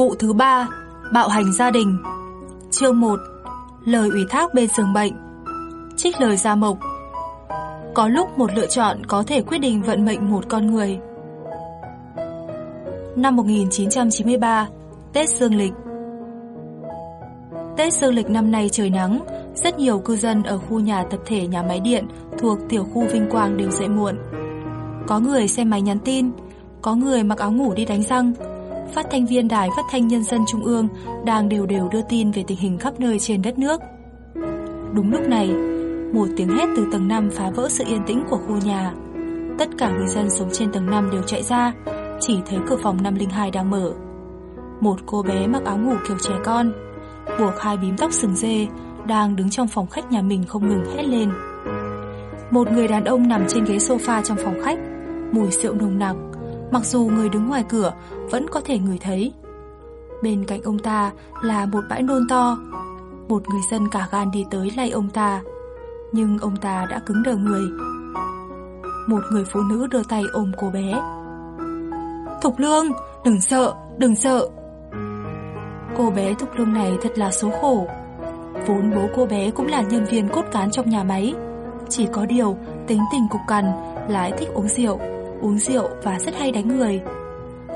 Vụ thứ ba, bạo hành gia đình. Chương 1. Lời ủy thác bên giường bệnh. Trích lời Gia Mộc. Có lúc một lựa chọn có thể quyết định vận mệnh một con người. Năm 1993, Tết Dương lịch. Tết Dương lịch năm nay trời nắng, rất nhiều cư dân ở khu nhà tập thể nhà máy điện thuộc tiểu khu Vinh Quang đều dậy muộn. Có người xem máy nhắn tin, có người mặc áo ngủ đi đánh răng, phát thanh viên đài phát thanh nhân dân trung ương đang đều đều đưa tin về tình hình khắp nơi trên đất nước. Đúng lúc này, một tiếng hét từ tầng 5 phá vỡ sự yên tĩnh của khu nhà. Tất cả người dân sống trên tầng 5 đều chạy ra, chỉ thấy cửa phòng 502 đang mở. Một cô bé mặc áo ngủ kiểu trẻ con, buộc hai bím tóc sừng dê, đang đứng trong phòng khách nhà mình không ngừng hét lên. Một người đàn ông nằm trên ghế sofa trong phòng khách, mùi rượu nồng nặc, mặc dù người đứng ngoài cửa vẫn có thể ngửi thấy. Bên cạnh ông ta là một bãi nôn to. Một người dân cả gan đi tới lay ông ta, nhưng ông ta đã cứng đờ người. Một người phụ nữ đưa tay ôm cô bé. Thục Lương, đừng sợ, đừng sợ. Cô bé Thục Lương này thật là số khổ. Vốn bố cô bé cũng là nhân viên cốt cán trong nhà máy. Chỉ có điều, tính tình cục cằn, lại thích uống rượu, uống rượu và rất hay đánh người.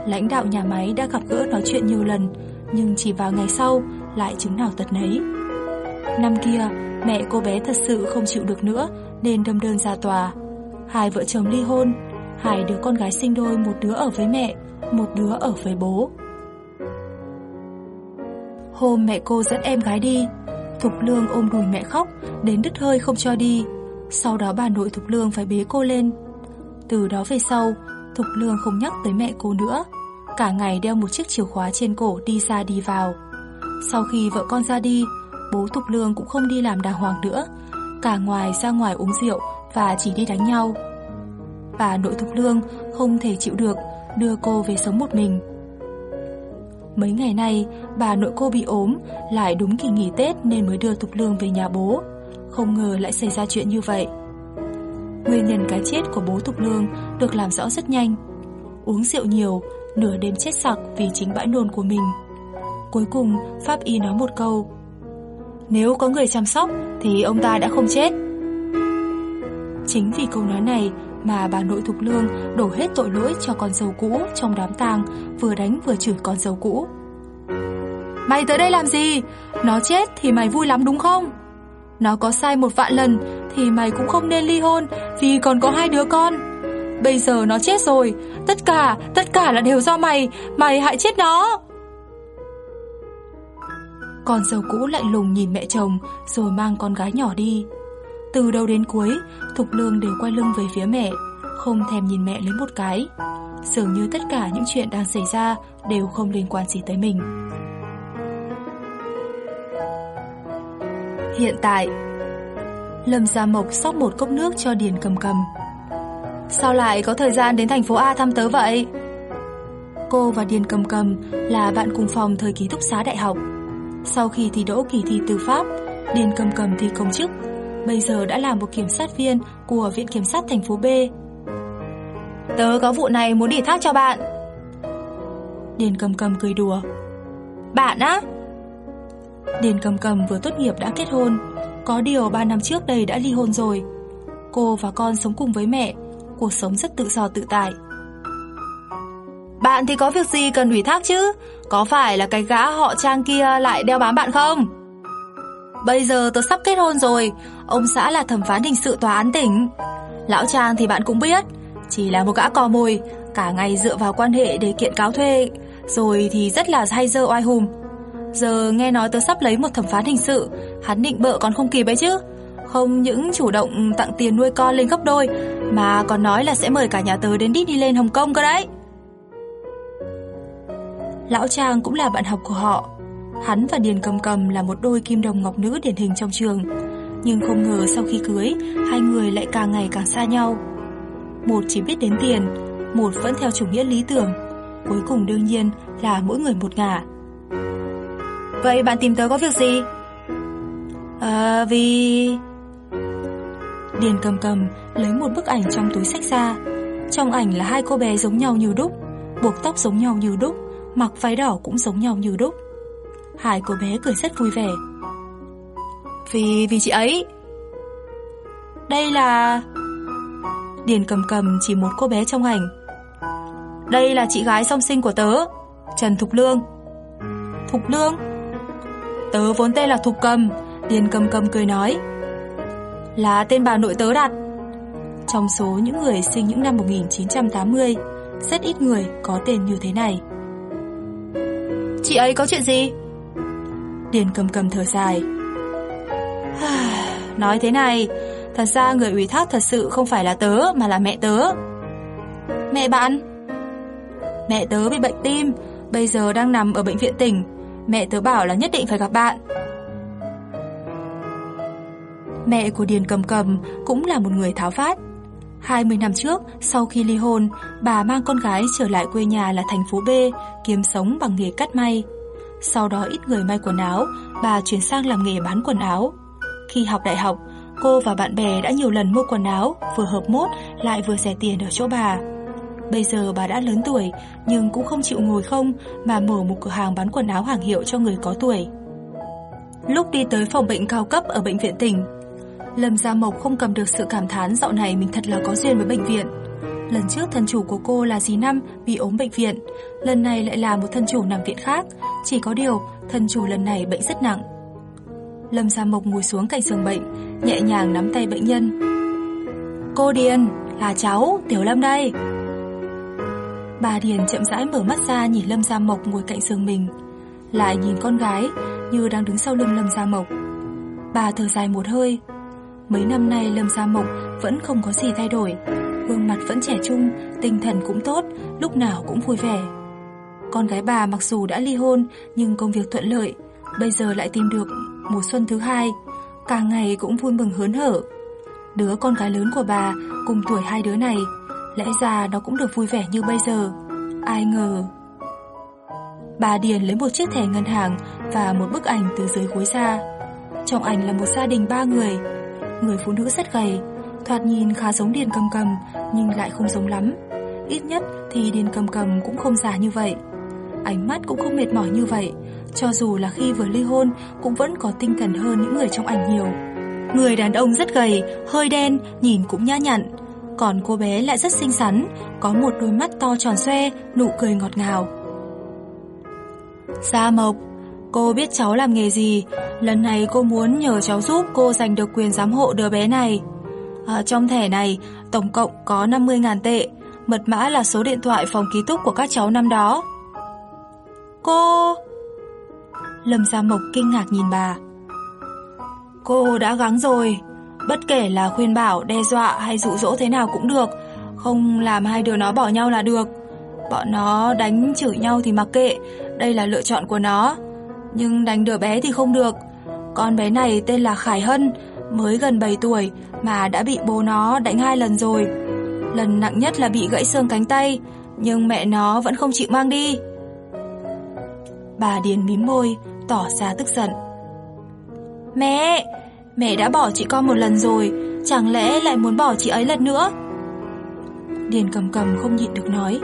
Lãnh đạo nhà máy đã gặp gỡ nói chuyện nhiều lần, nhưng chỉ vào ngày sau lại chứng nào tật nấy. Năm kia, mẹ cô bé thật sự không chịu được nữa nên đâm đơn ra tòa. Hai vợ chồng ly hôn, hai đứa con gái sinh đôi một đứa ở với mẹ, một đứa ở với bố. Hôm mẹ cô dẫn em gái đi, Thục Lương ôm đùi mẹ khóc, đến đứt hơi không cho đi. Sau đó bà nội Thục Lương phải bế cô lên. Từ đó về sau, Thục Lương không nhắc tới mẹ cô nữa. Cả ngày đeo một chiếc chìa khóa trên cổ đi ra đi vào. Sau khi vợ con ra đi, bố Thục Lương cũng không đi làm đàng hoàng nữa. Cả ngoài ra ngoài uống rượu và chỉ đi đánh nhau. Bà nội Thục Lương không thể chịu được, đưa cô về sống một mình. Mấy ngày nay, bà nội cô bị ốm, lại đúng kỳ nghỉ Tết nên mới đưa Thục Lương về nhà bố. Không ngờ lại xảy ra chuyện như vậy. Nguyên nhân cái chết của bố Thục Lương được làm rõ rất nhanh. Uống rượu nhiều, nửa đêm chết sặc vì chính bãi nôn của mình. Cuối cùng, Pháp Y nói một câu. Nếu có người chăm sóc thì ông ta đã không chết. Chính vì câu nói này mà bà nội Thục Lương đổ hết tội lỗi cho con dâu cũ trong đám tang, vừa đánh vừa chửi con dâu cũ. Mày tới đây làm gì? Nó chết thì mày vui lắm đúng không? Nó có sai một vạn lần thì mày cũng không nên ly hôn vì còn có hai đứa con. Bây giờ nó chết rồi, tất cả, tất cả là đều do mày, mày hại chết nó. Con dâu cũ lạnh lùng nhìn mẹ chồng rồi mang con gái nhỏ đi. Từ đầu đến cuối, Thục Lương đều quay lưng về phía mẹ, không thèm nhìn mẹ lấy một cái. Dường như tất cả những chuyện đang xảy ra đều không liên quan gì tới mình. Hiện tại, Lâm Gia Mộc sóc một cốc nước cho Điền cầm cầm. Sao lại có thời gian đến thành phố A thăm tớ vậy? Cô và Điền cầm cầm là bạn cùng phòng thời ký túc xá đại học. Sau khi thi đỗ kỳ thi tư pháp, Điền cầm cầm thi công chức. Bây giờ đã là một kiểm sát viên của Viện Kiểm sát thành phố B. Tớ có vụ này muốn đi thác cho bạn. Điền cầm cầm cười đùa. Bạn á? Điền cầm cầm vừa tốt nghiệp đã kết hôn. Có điều 3 năm trước đây đã ly hôn rồi. Cô và con sống cùng với mẹ. Cuộc sống rất tự do tự tại. Bạn thì có việc gì cần ủy thác chứ? Có phải là cái gã họ trang kia lại đeo bám bạn không? Bây giờ tôi sắp kết hôn rồi. Ông xã là thẩm phán hình sự tòa án tỉnh. Lão Trang thì bạn cũng biết Chỉ là một gã cò mồi Cả ngày dựa vào quan hệ để kiện cáo thuê Rồi thì rất là hay dơ oai hùng Giờ nghe nói tớ sắp lấy một thẩm phán hình sự Hắn định bợ còn không kịp ấy chứ Không những chủ động tặng tiền nuôi con lên gấp đôi Mà còn nói là sẽ mời cả nhà tớ đến đi đi lên Hồng Kông cơ đấy Lão Trang cũng là bạn học của họ. Hắn và Điền Cầm Cầm là một đôi kim đồng ngọc nữ điển hình trong trường. Nhưng không ngờ sau khi cưới, hai người lại càng ngày càng xa nhau. Một chỉ biết đến tiền, một vẫn theo chủ nghĩa lý tưởng. Cuối cùng đương nhiên là mỗi người một ngả. Vậy bạn tìm tớ có việc gì? À, vì... Điền cầm cầm lấy một bức ảnh trong túi sách ra. Trong ảnh là hai cô bé giống nhau như đúc, buộc tóc giống nhau như đúc, mặc váy đỏ cũng giống nhau như đúc. Hai cô bé cười rất vui vẻ. Vì vì chị ấy. Đây là... Điền cầm cầm chỉ một cô bé trong ảnh. Đây là chị gái song sinh của tớ, Trần Thục Lương. Thục Lương? Tớ vốn tên là Thục Cầm, Điền cầm cầm cười nói. Là tên bà nội tớ đặt. Trong số những người sinh những năm 1980, rất ít người có tên như thế này. Chị ấy có chuyện gì? Điền cầm cầm thở dài. Nói thế này, thật ra người ủy thác thật sự không phải là tớ mà là mẹ tớ. Mẹ bạn? Mẹ tớ bị bệnh tim, bây giờ đang nằm ở bệnh viện tỉnh. Mẹ tớ bảo là nhất định phải gặp bạn. Mẹ của Điền Cầm Cầm cũng là một người tháo phát. 20 năm trước, sau khi ly hôn, bà mang con gái trở lại quê nhà là thành phố B, kiếm sống bằng nghề cắt may. Sau đó ít người may quần áo, bà chuyển sang làm nghề bán quần áo. Khi học đại học, cô và bạn bè đã nhiều lần mua quần áo, vừa hợp mốt lại vừa rẻ tiền ở chỗ bà. Bây giờ bà đã lớn tuổi, nhưng cũng không chịu ngồi không mà mở một cửa hàng bán quần áo hàng hiệu cho người có tuổi. Lúc đi tới phòng bệnh cao cấp ở bệnh viện tỉnh, Lâm Gia Mộc không cầm được sự cảm thán dạo này mình thật là có duyên với bệnh viện. Lần trước thân chủ của cô là dì Năm bị ốm bệnh viện, lần này lại là một thân chủ nằm viện khác, chỉ có điều thân chủ lần này bệnh rất nặng. Lâm Gia Mộc ngồi xuống cạnh giường bệnh, nhẹ nhàng nắm tay bệnh nhân. Cô Điền, là cháu, Tiểu Lâm đây. Bà Điền chậm rãi mở mắt ra nhìn Lâm Gia Mộc ngồi cạnh giường mình, lại nhìn con gái như đang đứng sau lưng Lâm Gia Mộc. Bà thở dài một hơi, Mấy năm nay Lâm Gia Mộc vẫn không có gì thay đổi. Gương mặt vẫn trẻ trung, tinh thần cũng tốt, lúc nào cũng vui vẻ. Con gái bà mặc dù đã ly hôn nhưng công việc thuận lợi. Bây giờ lại tìm được mùa xuân thứ hai. Càng ngày cũng vui mừng hớn hở. Đứa con gái lớn của bà cùng tuổi hai đứa này Lẽ ra nó cũng được vui vẻ như bây giờ Ai ngờ Bà Điền lấy một chiếc thẻ ngân hàng Và một bức ảnh từ dưới gối ra Trong ảnh là một gia đình ba người Người phụ nữ rất gầy, thoạt nhìn khá giống Điền Cầm Cầm nhưng lại không giống lắm. Ít nhất thì Điền Cầm Cầm cũng không già như vậy. Ánh mắt cũng không mệt mỏi như vậy, cho dù là khi vừa ly hôn cũng vẫn có tinh thần hơn những người trong ảnh nhiều. Người đàn ông rất gầy, hơi đen, nhìn cũng nhã nhặn. Còn cô bé lại rất xinh xắn, có một đôi mắt to tròn xoe, nụ cười ngọt ngào. Gia Mộc, Cô biết cháu làm nghề gì, lần này cô muốn nhờ cháu giúp cô giành được quyền giám hộ đứa bé này. À, trong thẻ này, tổng cộng có 50.000 tệ, mật mã là số điện thoại phòng ký túc của các cháu năm đó. Cô... Lâm Gia Mộc kinh ngạc nhìn bà. Cô đã gắng rồi, bất kể là khuyên bảo, đe dọa hay dụ dỗ thế nào cũng được, không làm hai đứa nó bỏ nhau là được. Bọn nó đánh chửi nhau thì mặc kệ, đây là lựa chọn của nó. Nhưng đánh đứa bé thì không được. Con bé này tên là Khải Hân Mới gần 7 tuổi Mà đã bị bố nó đánh hai lần rồi. Lần nặng nhất là bị gãy xương cánh tay Nhưng mẹ nó vẫn không chịu mang đi. Bà Điền mím môi Tỏ ra tức giận. Mẹ Mẹ đã bỏ chị con một lần rồi Chẳng lẽ lại muốn bỏ chị ấy lần nữa? Điền cầm cầm không nhịn được nói.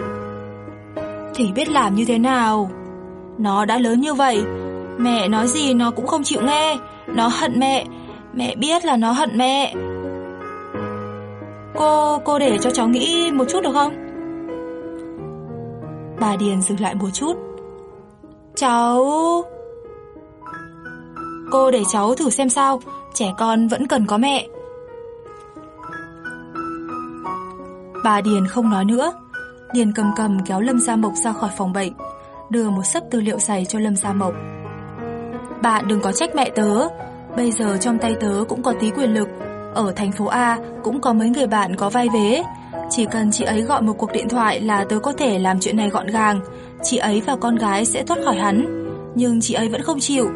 Thì biết làm như thế nào? Nó đã lớn như vậy Mẹ nói gì nó cũng không chịu nghe. Nó hận mẹ Mẹ biết là nó hận mẹ. Cô, cô để cho cháu nghĩ một chút được không? Bà Điền dừng lại một chút. Cháu... Cô để cháu thử xem sao. Trẻ con vẫn cần có mẹ Bà Điền không nói nữa Điền cầm cầm kéo Lâm Gia Mộc ra khỏi phòng bệnh, Đưa một sấp tư liệu dày cho Lâm Gia Mộc bà, đừng có trách mẹ tớ Bây giờ trong tay tớ cũng có tí quyền lực Ở thành phố A cũng có mấy người bạn có vai vế. Chỉ cần chị ấy gọi một cuộc điện thoại là tớ có thể làm chuyện này gọn gàng. Chị ấy và con gái sẽ thoát khỏi hắn. Nhưng chị ấy vẫn không chịu.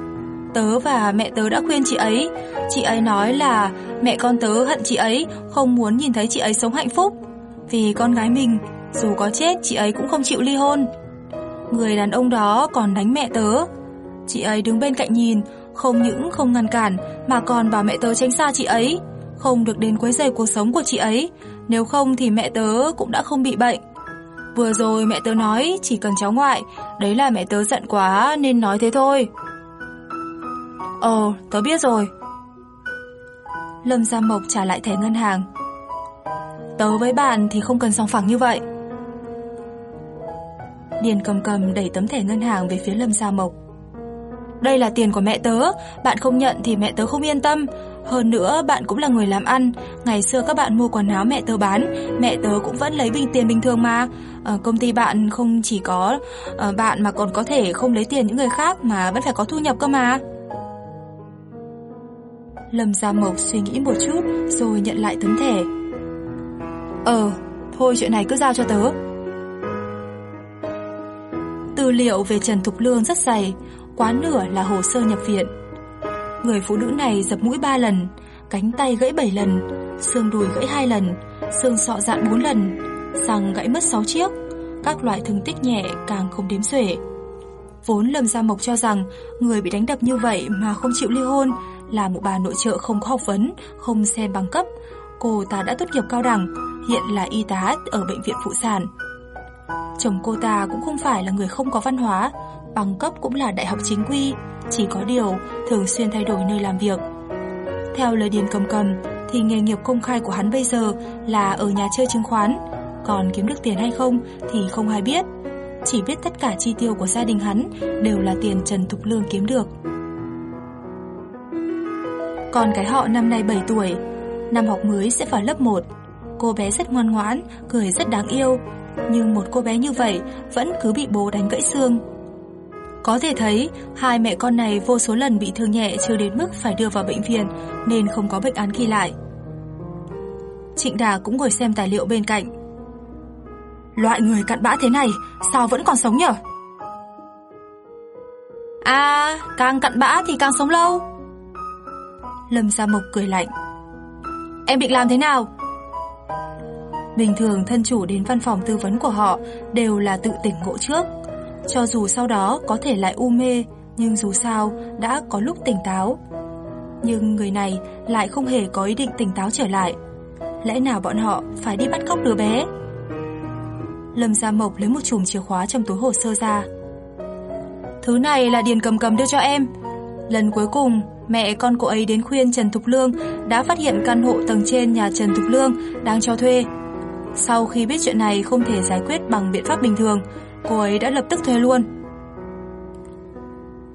Tớ và mẹ tớ đã khuyên chị ấy. Chị ấy nói là mẹ con tớ hận chị ấy, không muốn nhìn thấy chị ấy sống hạnh phúc. Vì con gái mình, dù có chết chị ấy cũng không chịu ly hôn. Người đàn ông đó còn đánh mẹ tớ. Chị ấy đứng bên cạnh nhìn, không những không ngăn cản mà còn bảo mẹ tớ tránh xa chị ấy, không được đến quấy rầy cuộc sống của chị ấy, nếu không thì mẹ tớ cũng đã không bị bệnh. Vừa rồi mẹ tớ nói chỉ cần cháu ngoại, đấy là mẹ tớ giận quá nên nói thế thôi. Ồ, tớ biết rồi. Lâm Gia Mộc trả lại thẻ ngân hàng. Tớ với bạn thì không cần song phẳng như vậy. Điền cầm cầm đẩy tấm thẻ ngân hàng về phía Lâm Gia Mộc. Đây là tiền của mẹ tớ, bạn không nhận thì mẹ tớ không yên tâm. Hơn nữa, bạn cũng là người làm ăn. Ngày xưa các bạn mua quần áo mẹ tớ bán, mẹ tớ cũng vẫn lấy bình tiền bình thường mà. à, công ty bạn không chỉ có à, bạn mà còn có thể không lấy tiền những người khác mà vẫn phải có thu nhập cơ mà. Lâm Gia Mộc suy nghĩ một chút rồi nhận lại tấm thẻ. Ờ, thôi chuyện này cứ giao cho tớ. Tư liệu về Trần Thục Lương rất dày, quá nửa là hồ sơ nhập viện. Người phụ nữ này dập mũi 3 lần, cánh tay gãy 7 lần, xương đùi gãy 2 lần, xương sọ dạn 4 lần, răng gãy mất 6 chiếc, các loại thương tích nhẹ càng không đếm xuể. Vốn Lâm Gia Mộc cho rằng người bị đánh đập như vậy mà không chịu ly hôn là một bà nội trợ không có học vấn, không xem bằng cấp. Cô ta đã tốt nghiệp cao đẳng, hiện là y tá ở bệnh viện phụ sản. Chồng cô ta cũng không phải là người không có văn hóa, bằng cấp cũng là đại học chính quy, chỉ có điều thường xuyên thay đổi nơi làm việc. Theo lời Điền Cầm Cầm thì nghề nghiệp công khai của hắn bây giờ là ở nhà chơi chứng khoán, còn kiếm được tiền hay không thì không ai biết. Chỉ biết tất cả chi tiêu của gia đình hắn đều là tiền Trần Thục Lương kiếm được con cái họ năm nay 7 tuổi, năm học mới sẽ vào lớp 1. Cô bé rất ngoan ngoãn, cười rất đáng yêu, nhưng một cô bé như vậy vẫn cứ bị bố đánh gãy xương. Có thể thấy, hai mẹ con này vô số lần bị thương nhẹ chưa đến mức phải đưa vào bệnh viện nên không có bệnh án ghi lại. Trịnh Đà cũng ngồi xem tài liệu bên cạnh. Loại người cặn bã thế này, sao vẫn còn sống nhở? À, càng cặn bã thì càng sống lâu. Lâm Gia Mộc cười lạnh. Em định làm thế nào? Bình thường thân chủ đến văn phòng tư vấn của họ đều là tự tỉnh ngộ trước. Cho dù sau đó có thể lại u mê, nhưng dù sao đã có lúc tỉnh táo. Nhưng người này lại không hề có ý định tỉnh táo trở lại. Lẽ nào bọn họ phải đi bắt cóc đứa bé? Lâm Gia Mộc lấy một chùm chìa khóa trong túi hồ sơ ra. Thứ này là Điền cầm cầm đưa cho em. Lần cuối cùng, mẹ con cô ấy đến khuyên Trần Thục Lương đã phát hiện căn hộ tầng trên nhà Trần Thục Lương đang cho thuê. Sau khi biết chuyện này không thể giải quyết bằng biện pháp bình thường, cô ấy đã lập tức thuê luôn.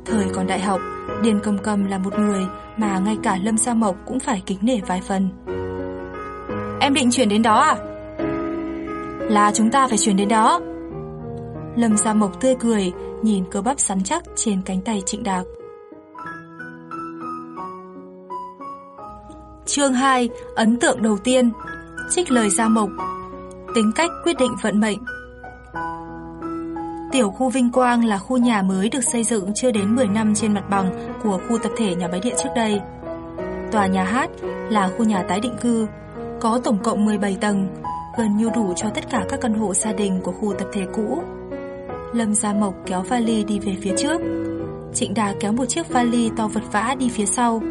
Thời còn đại học, Điền Cầm Cầm là một người mà ngay cả Lâm Sa Mộc cũng phải kính nể vài phần. Em định chuyển đến đó à? Là chúng ta phải chuyển đến đó. Lâm Sa Mộc tươi cười, nhìn cơ bắp sắn chắc trên cánh tay Trịnh Đạc. Chương 2, ấn tượng đầu tiên. Trích lời Gia Mộc. Tính cách quyết định vận mệnh. Tiểu khu Vinh Quang là khu nhà mới được xây dựng chưa đến 10 năm trên mặt bằng của khu tập thể nhà máy điện trước đây. Tòa nhà hát là khu nhà tái định cư, có tổng cộng 17 tầng, gần như đủ cho tất cả các căn hộ gia đình của khu tập thể cũ. Lâm Gia Mộc kéo vali đi về phía trước. Trịnh Đà kéo một chiếc vali to vật vã đi phía sau.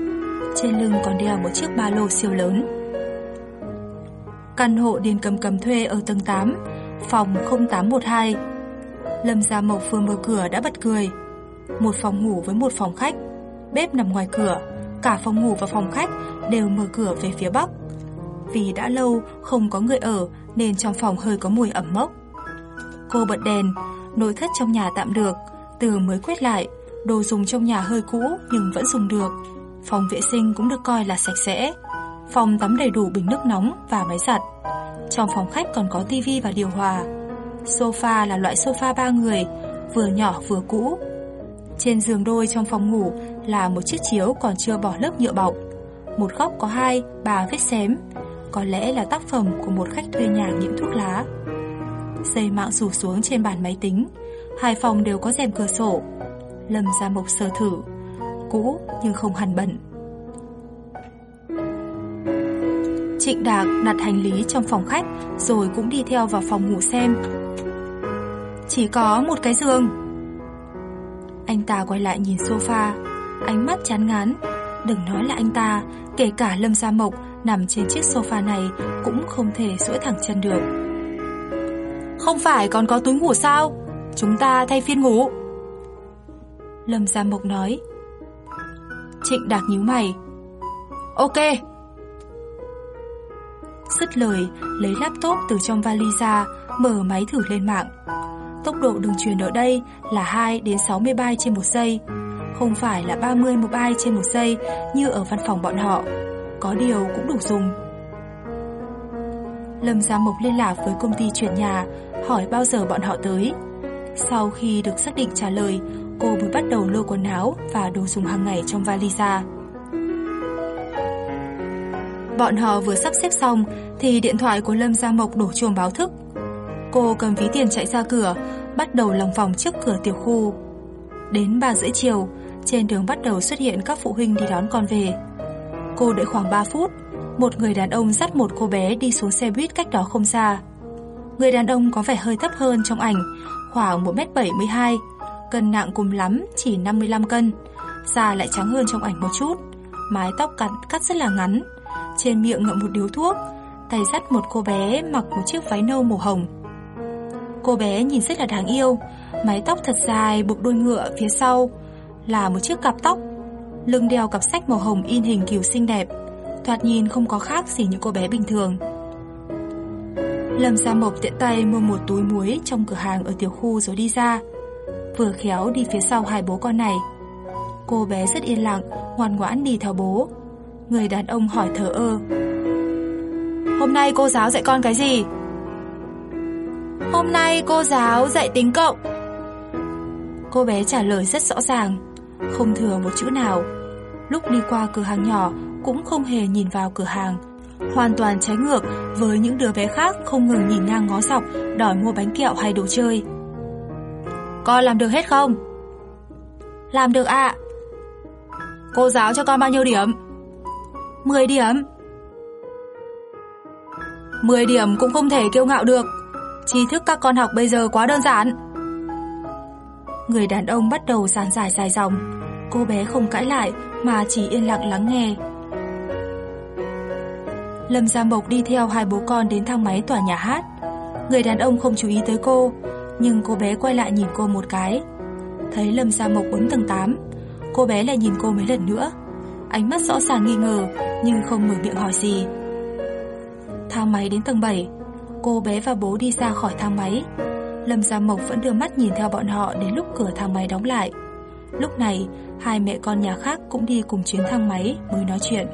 Trên lưng còn đeo một chiếc ba lô siêu lớn. Căn hộ Điền Cầm Cầm thuê ở tầng 8, phòng 0812. Lâm Gia Mộc vừa mở cửa đã bật cười. Một phòng ngủ với một phòng khách, bếp nằm ngoài cửa, cả phòng ngủ và phòng khách đều mở cửa về phía bắc. Vì đã lâu không có người ở nên trong phòng hơi có mùi ẩm mốc. Cô bật đèn, nội thất trong nhà tạm được, từ mới quét lại, đồ dùng trong nhà hơi cũ nhưng vẫn dùng được. Phòng vệ sinh cũng được coi là sạch sẽ. Phòng tắm đầy đủ bình nước nóng và máy giặt. Trong phòng khách còn có tivi và điều hòa. Sofa là loại sofa ba người, vừa nhỏ vừa cũ. Trên giường đôi trong phòng ngủ là một chiếc chiếu còn chưa bỏ lớp nhựa bọc. một góc có hai, ba vết xém. Có lẽ là tác phẩm của một khách thuê nhà nghiện thuốc lá. Dây mạng rủ xuống trên bàn máy tính, hai phòng đều có rèm cửa sổ. Lâm ra Mộc sơ thử, cũ nhưng không hẳn bẩn. Trịnh Đạc đặt hành lý trong phòng khách rồi cũng đi theo vào phòng ngủ xem. Chỉ có một cái giường. Anh ta quay lại nhìn sofa, ánh mắt chán ngán. Đừng nói là anh ta, kể cả Lâm Gia Mộc nằm trên chiếc sofa này cũng không thể duỗi thẳng chân được. Không phải còn có túi ngủ sao? Chúng ta thay phiên ngủ. Lâm Gia Mộc nói. Trịnh Đạc nhíu mày. Ok. Dứt lời, lấy laptop từ trong vali ra, mở máy thử lên mạng. Tốc độ đường truyền ở đây là 2 đến 60 byte trên một giây, không phải là 30 một byte trên một giây như ở văn phòng bọn họ. Có điều cũng đủ dùng. Lâm Gia Mộc liên lạc với công ty chuyển nhà, hỏi bao giờ bọn họ tới. Sau khi được xác định trả lời, cô mới bắt đầu lôi quần áo và đồ dùng hàng ngày trong vali ra. Bọn họ vừa sắp xếp xong thì điện thoại của Lâm Gia Mộc đổ chuông báo thức. Cô cầm ví tiền chạy ra cửa, bắt đầu lòng vòng trước cửa tiểu khu. Đến 3 rưỡi chiều, trên đường bắt đầu xuất hiện các phụ huynh đi đón con về. Cô đợi khoảng 3 phút, một người đàn ông dắt một cô bé đi xuống xe buýt cách đó không xa. Người đàn ông có vẻ hơi thấp hơn trong ảnh, khoảng 1m72, cân nặng cùng lắm chỉ 55 cân, da lại trắng hơn trong ảnh một chút, mái tóc cắt, cắt rất là ngắn, trên miệng ngậm một điếu thuốc, tay dắt một cô bé mặc một chiếc váy nâu màu hồng. Cô bé nhìn rất là đáng yêu, mái tóc thật dài buộc đuôi ngựa phía sau, là một chiếc cặp tóc, lưng đeo cặp sách màu hồng in hình kiều xinh đẹp, thoạt nhìn không có khác gì những cô bé bình thường. Lâm Gia Mộc tiện tay mua một túi muối trong cửa hàng ở tiểu khu rồi đi ra, vừa khéo đi phía sau hai bố con này. Cô bé rất yên lặng, ngoan ngoãn đi theo bố. Người đàn ông hỏi thở ơ. Hôm nay cô giáo dạy con cái gì? Hôm nay cô giáo dạy tính cộng. Cô bé trả lời rất rõ ràng, không thừa một chữ nào. Lúc đi qua cửa hàng nhỏ cũng không hề nhìn vào cửa hàng, hoàn toàn trái ngược với những đứa bé khác không ngừng nhìn ngang ngó dọc đòi mua bánh kẹo hay đồ chơi. Con làm được hết không? Làm được ạ. Cô giáo cho con bao nhiêu điểm? 10 điểm. 10 điểm cũng không thể kiêu ngạo được. Tri thức các con học bây giờ quá đơn giản. Người đàn ông bắt đầu giảng giải dài dòng. Cô bé không cãi lại mà chỉ yên lặng lắng nghe. Lâm Gia Mộc đi theo hai bố con đến thang máy tòa nhà hát. Người đàn ông không chú ý tới cô, nhưng cô bé quay lại nhìn cô một cái. Thấy Lâm Gia Mộc bấm tầng 8, cô bé lại nhìn cô mấy lần nữa. Ánh mắt rõ ràng nghi ngờ, nhưng không mở miệng hỏi gì. Thang máy đến tầng 7, cô bé và bố đi ra khỏi thang máy. Lâm Gia Mộc vẫn đưa mắt nhìn theo bọn họ đến lúc cửa thang máy đóng lại. Lúc này, hai mẹ con nhà khác cũng đi cùng chuyến thang máy mới nói chuyện.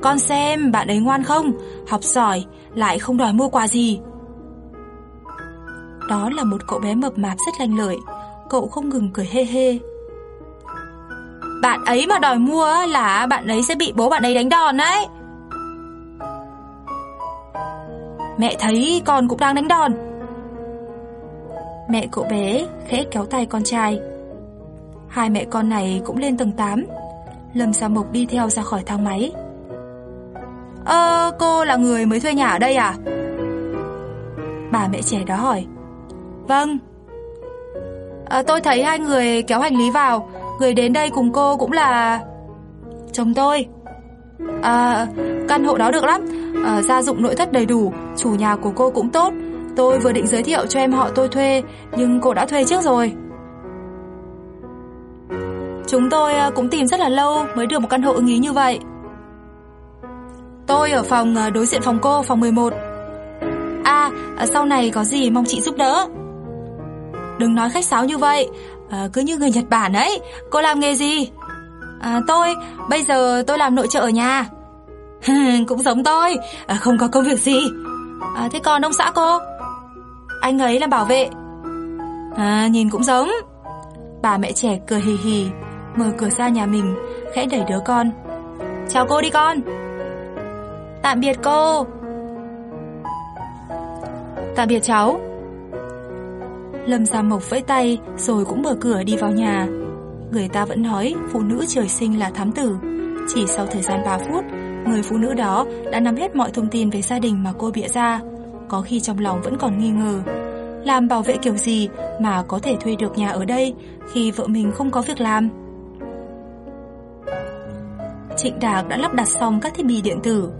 Con xem bạn ấy ngoan không? Học giỏi, lại không đòi mua quà gì. Đó là một cậu bé mập mạp rất lanh lợi, cậu không ngừng cười hê hê. Bạn ấy mà đòi mua là bạn ấy sẽ bị bố bạn ấy đánh đòn đấy. Mẹ thấy con cũng đang đánh đòn. Mẹ cậu bé khẽ kéo tay con trai. Hai mẹ con này cũng lên tầng 8. Lâm Sa Mộc đi theo ra khỏi thang máy. Ơ, cô là người mới thuê nhà ở đây à? Bà mẹ trẻ đó hỏi. Vâng. À, tôi thấy hai người kéo hành lý vào, người đến đây cùng cô cũng là... Chồng tôi. À, căn hộ đó được lắm, à, gia dụng nội thất đầy đủ, chủ nhà của cô cũng tốt. Tôi vừa định giới thiệu cho em họ tôi thuê, nhưng cô đã thuê trước rồi. Chúng tôi à, cũng tìm rất là lâu mới được một căn hộ ưng ý như vậy. Tôi ở phòng à, đối diện phòng cô, phòng 11. À, à, sau này có gì mong chị giúp đỡ. Đừng nói khách sáo như vậy, à, cứ như người Nhật Bản ấy. Cô làm nghề gì? À, tôi, bây giờ tôi làm nội trợ ở nhà. cũng giống tôi, à, không có công việc gì. À, thế còn ông xã cô? Anh ấy là bảo vệ. À, nhìn cũng giống. Bà mẹ trẻ cười hì hì, mở cửa ra nhà mình, khẽ đẩy đứa con. Chào cô đi con Tạm biệt cô Tạm biệt cháu Lâm Gia Mộc vẫy tay, Rồi cũng mở cửa đi vào nhà. Người ta vẫn nói phụ nữ trời sinh là thám tử. Chỉ sau thời gian 3 phút, Người phụ nữ đó đã nắm hết mọi thông tin về gia đình mà cô bịa ra. Có khi trong lòng vẫn còn nghi ngờ. Làm bảo vệ kiểu gì mà có thể thuê được nhà ở đây Khi vợ mình không có việc làm? Trịnh Đạc đã lắp đặt xong các thiết bị điện tử.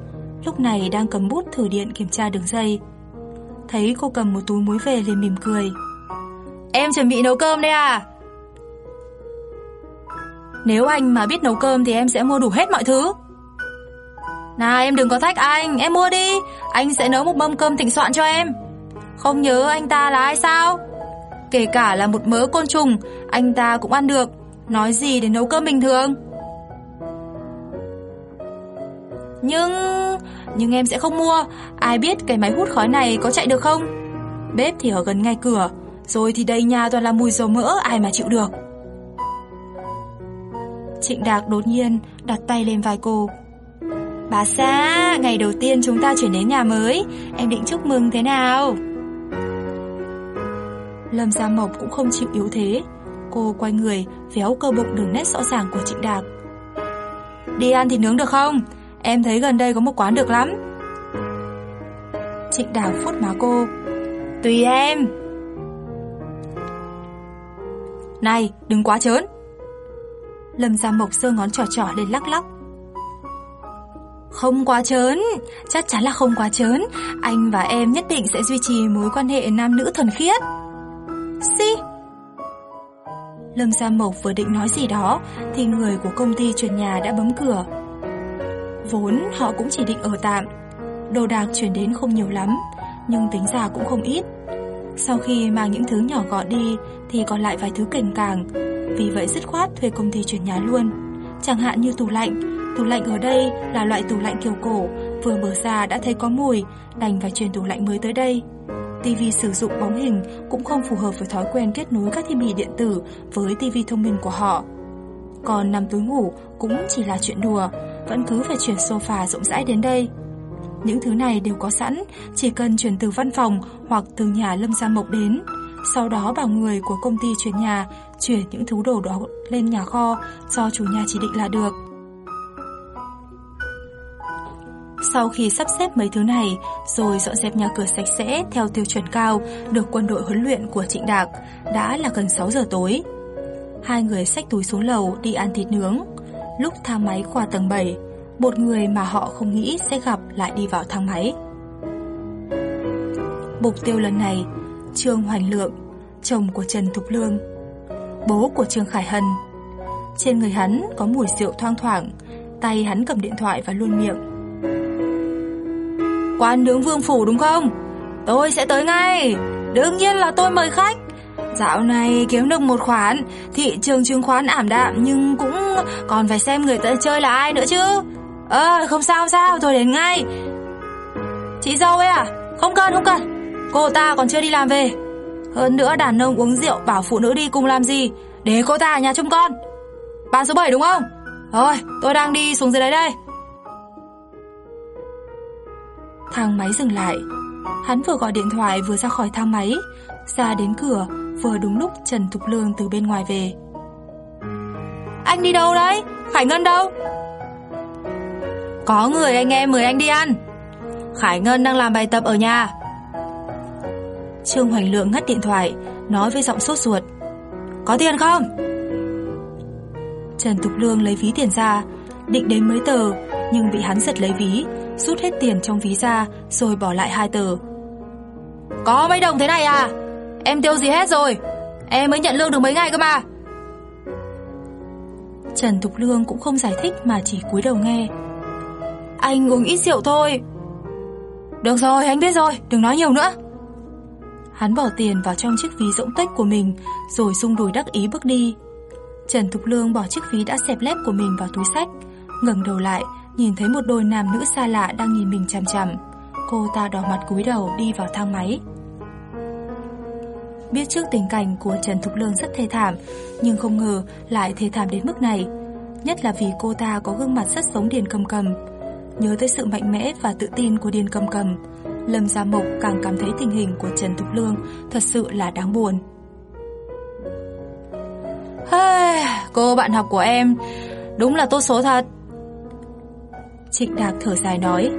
Lúc này đang cầm bút thử điện kiểm tra đường dây. Thấy cô cầm một túi muối về liền mỉm cười. Em chuẩn bị nấu cơm đây à? Nếu anh mà biết nấu cơm thì em sẽ mua đủ hết mọi thứ. Nào, em đừng có thách anh. Em mua đi. Anh sẽ nấu một mâm cơm thịnh soạn cho em. Không nhớ anh ta là ai sao? Kể cả là một mớ côn trùng, Anh ta cũng ăn được. Nói gì để nấu cơm bình thường? Nhưng... Nhưng em sẽ không mua. Ai biết cái máy hút khói này có chạy được không? Bếp thì ở gần ngay cửa. Rồi thì đầy nhà toàn là mùi dầu mỡ, Ai mà chịu được. Trịnh Đạc đột nhiên đặt tay lên vai cô. Bà xã, ngày đầu tiên chúng ta chuyển đến nhà mới. Em định chúc mừng thế nào? Lâm Gia Mộc cũng không chịu yếu thế. Cô quay người, Véo cơ bụng đường nét rõ ràng của Trịnh Đạc. Đi ăn thịt nướng được không? Em thấy gần đây có một quán được lắm. Trịnh Đào phút má cô. Tùy em. Này, đừng quá chớn Lâm Gia Mộc giơ ngón trỏ trỏ lên lắc lắc. Không quá chớn Chắc chắn là không quá chớn Anh và em nhất định sẽ duy trì mối quan hệ nam nữ thuần khiết. Si. Lâm Gia Mộc vừa định nói gì đó, Thì người của công ty chuyển nhà đã bấm cửa. Vốn họ cũng chỉ định ở tạm. Đồ đạc chuyển đến không nhiều lắm, Nhưng tính ra cũng không ít. Sau khi mang những thứ nhỏ gọn đi Thì còn lại vài thứ cành càng Vì vậy dứt khoát thuê công ty chuyển nhà luôn Chẳng hạn như tủ lạnh Tủ lạnh ở đây là loại tủ lạnh kiểu cổ Vừa mở ra đã thấy có mùi Đành phải chuyển tủ lạnh mới tới đây TV sử dụng bóng hình cũng không phù hợp với thói quen kết nối các thiết bị điện tử với TV thông minh của họ. Còn nằm túi ngủ cũng chỉ là chuyện đùa, vẫn cứ phải chuyển sofa rộng rãi đến đây. Những thứ này đều có sẵn, chỉ cần chuyển từ văn phòng hoặc từ nhà Lâm Gia Mộc đến. Sau đó bảo người của công ty chuyển nhà, chuyển những thứ đồ đó lên nhà kho do chủ nhà chỉ định là được. Sau khi sắp xếp mấy thứ này, rồi dọn dẹp nhà cửa sạch sẽ theo tiêu chuẩn cao được quân đội huấn luyện của Trịnh Đạc, đã là gần 6 giờ tối. Hai người xách túi xuống lầu đi ăn thịt nướng. Lúc thang máy qua tầng 7, một người mà họ không nghĩ sẽ gặp lại đi vào thang máy. Mục tiêu lần này, Trương Hoành Lượng, chồng của Trần Thục Lương, bố của Trương Khải Hân. Trên người hắn có mùi rượu thoang thoảng, tay hắn cầm điện thoại và luôn miệng. Quán nướng Vương Phủ đúng không? Tôi sẽ tới ngay, đương nhiên là tôi mời khách. Dạo này kiếm được một khoản, thị trường chứng khoán ảm đạm nhưng cũng còn phải xem người ta chơi là ai nữa chứ. Ờ, không sao không sao, tôi đến ngay. Chị dâu ấy à? Không cần, không cần. Cô ta còn chưa đi làm về. Hơn nữa đàn ông uống rượu bảo phụ nữ đi cùng làm gì, để cô ta ở nhà trông con. Bàn số 7 đúng không? Thôi, tôi đang đi xuống dưới đấy đây. Thang máy dừng lại. Hắn vừa gọi điện thoại vừa ra khỏi thang máy, ra đến cửa vừa đúng lúc Trần Thục Lương từ bên ngoài về. Anh đi đâu đấy? Khải Ngân đâu? Có người anh em mời anh đi ăn. Khải Ngân đang làm bài tập ở nhà. Trương Hoành Lượng ngắt điện thoại, nói với giọng sốt ruột. Có tiền không? Trần Thục Lương lấy ví tiền ra, định đến mấy tờ, nhưng bị hắn giật lấy ví, rút hết tiền trong ví ra, rồi bỏ lại hai tờ. Có mấy đồng thế này à? Em tiêu gì hết rồi? Em mới nhận lương được mấy ngày cơ mà. Trần Thục Lương cũng không giải thích mà chỉ cúi đầu nghe. Anh uống ít rượu thôi. Được rồi, anh biết rồi, đừng nói nhiều nữa. Hắn bỏ tiền vào trong chiếc ví rỗng tách của mình rồi rung đùi đắc ý bước đi. Trần Thục Lương bỏ chiếc ví đã xẹp lép của mình vào túi sách, ngẩng đầu lại, nhìn thấy một đôi nam nữ xa lạ đang nhìn mình chằm chằm. Cô ta đỏ mặt cúi đầu đi vào thang máy. Biết trước tình cảnh của Trần Thục Lương rất thê thảm, nhưng không ngờ lại thê thảm đến mức này. nhất là vì cô ta có gương mặt rất giống Điền Cầm Cầm. Nhớ tới sự mạnh mẽ và tự tin của Điền Cầm Cầm, Lâm Gia Mộc càng cảm thấy tình hình của Trần Thục Lương thật sự là đáng buồn. Hey, cô bạn học của em đúng là tốt số thật. Trịnh Đạc thở dài nói,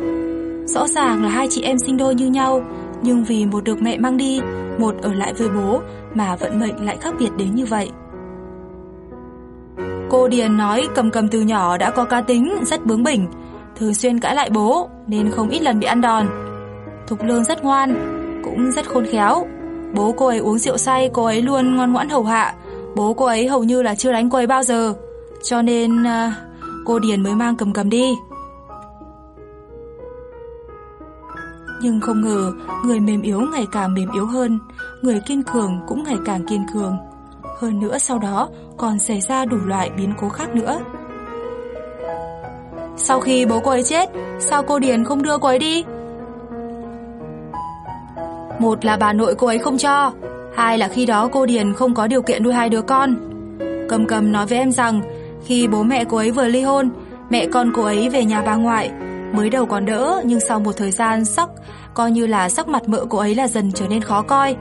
rõ ràng là hai chị em sinh đôi như nhau, nhưng vì một được mẹ mang đi, một ở lại với bố mà vận mệnh lại khác biệt đến như vậy. Cô Điền nói cầm cầm từ nhỏ đã có cá tính, rất bướng bỉnh, thường xuyên cãi lại bố nên không ít lần bị ăn đòn. Thục Lương rất ngoan, cũng rất khôn khéo. Bố cô ấy uống rượu say, cô ấy luôn ngoan ngoãn hầu hạ. Bố cô ấy hầu như là chưa đánh cô ấy bao giờ. Cho nên à, cô Điền mới mang cầm cầm đi. Nhưng không ngờ, người mềm yếu ngày càng mềm yếu hơn, người kiên cường cũng ngày càng kiên cường. Hơn nữa sau đó còn xảy ra đủ loại biến cố khác nữa. Sau khi bố cô ấy chết, sao cô Điền không đưa cô ấy đi? Một là bà nội cô ấy không cho, hai là khi đó cô Điền không có điều kiện nuôi hai đứa con. Cầm cầm nói với em rằng, khi bố mẹ cô ấy vừa ly hôn, mẹ con cô ấy về nhà bà ngoại, mới đầu còn đỡ nhưng sau một thời gian sắc, coi như là sắc mặt mợ cô ấy là dần trở nên khó coi.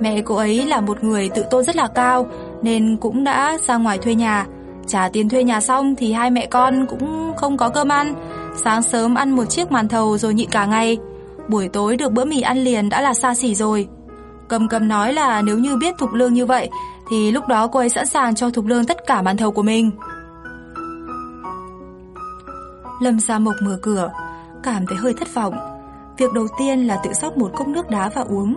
Mẹ cô ấy là một người tự tôn rất là cao nên cũng đã ra ngoài thuê nhà. Trả tiền thuê nhà xong thì hai mẹ con cũng không có cơm ăn. Sáng sớm ăn một chiếc màn thầu rồi nhịn cả ngày. Buổi tối được bữa mì ăn liền đã là xa xỉ rồi. Cầm cầm nói là nếu như biết Thục Lương như vậy thì lúc đó cô ấy sẵn sàng cho Thục Lương tất cả màn thầu của mình. Lâm Gia Mộc mở cửa, cảm thấy hơi thất vọng. Việc đầu tiên là tự rót một cốc nước đá và uống.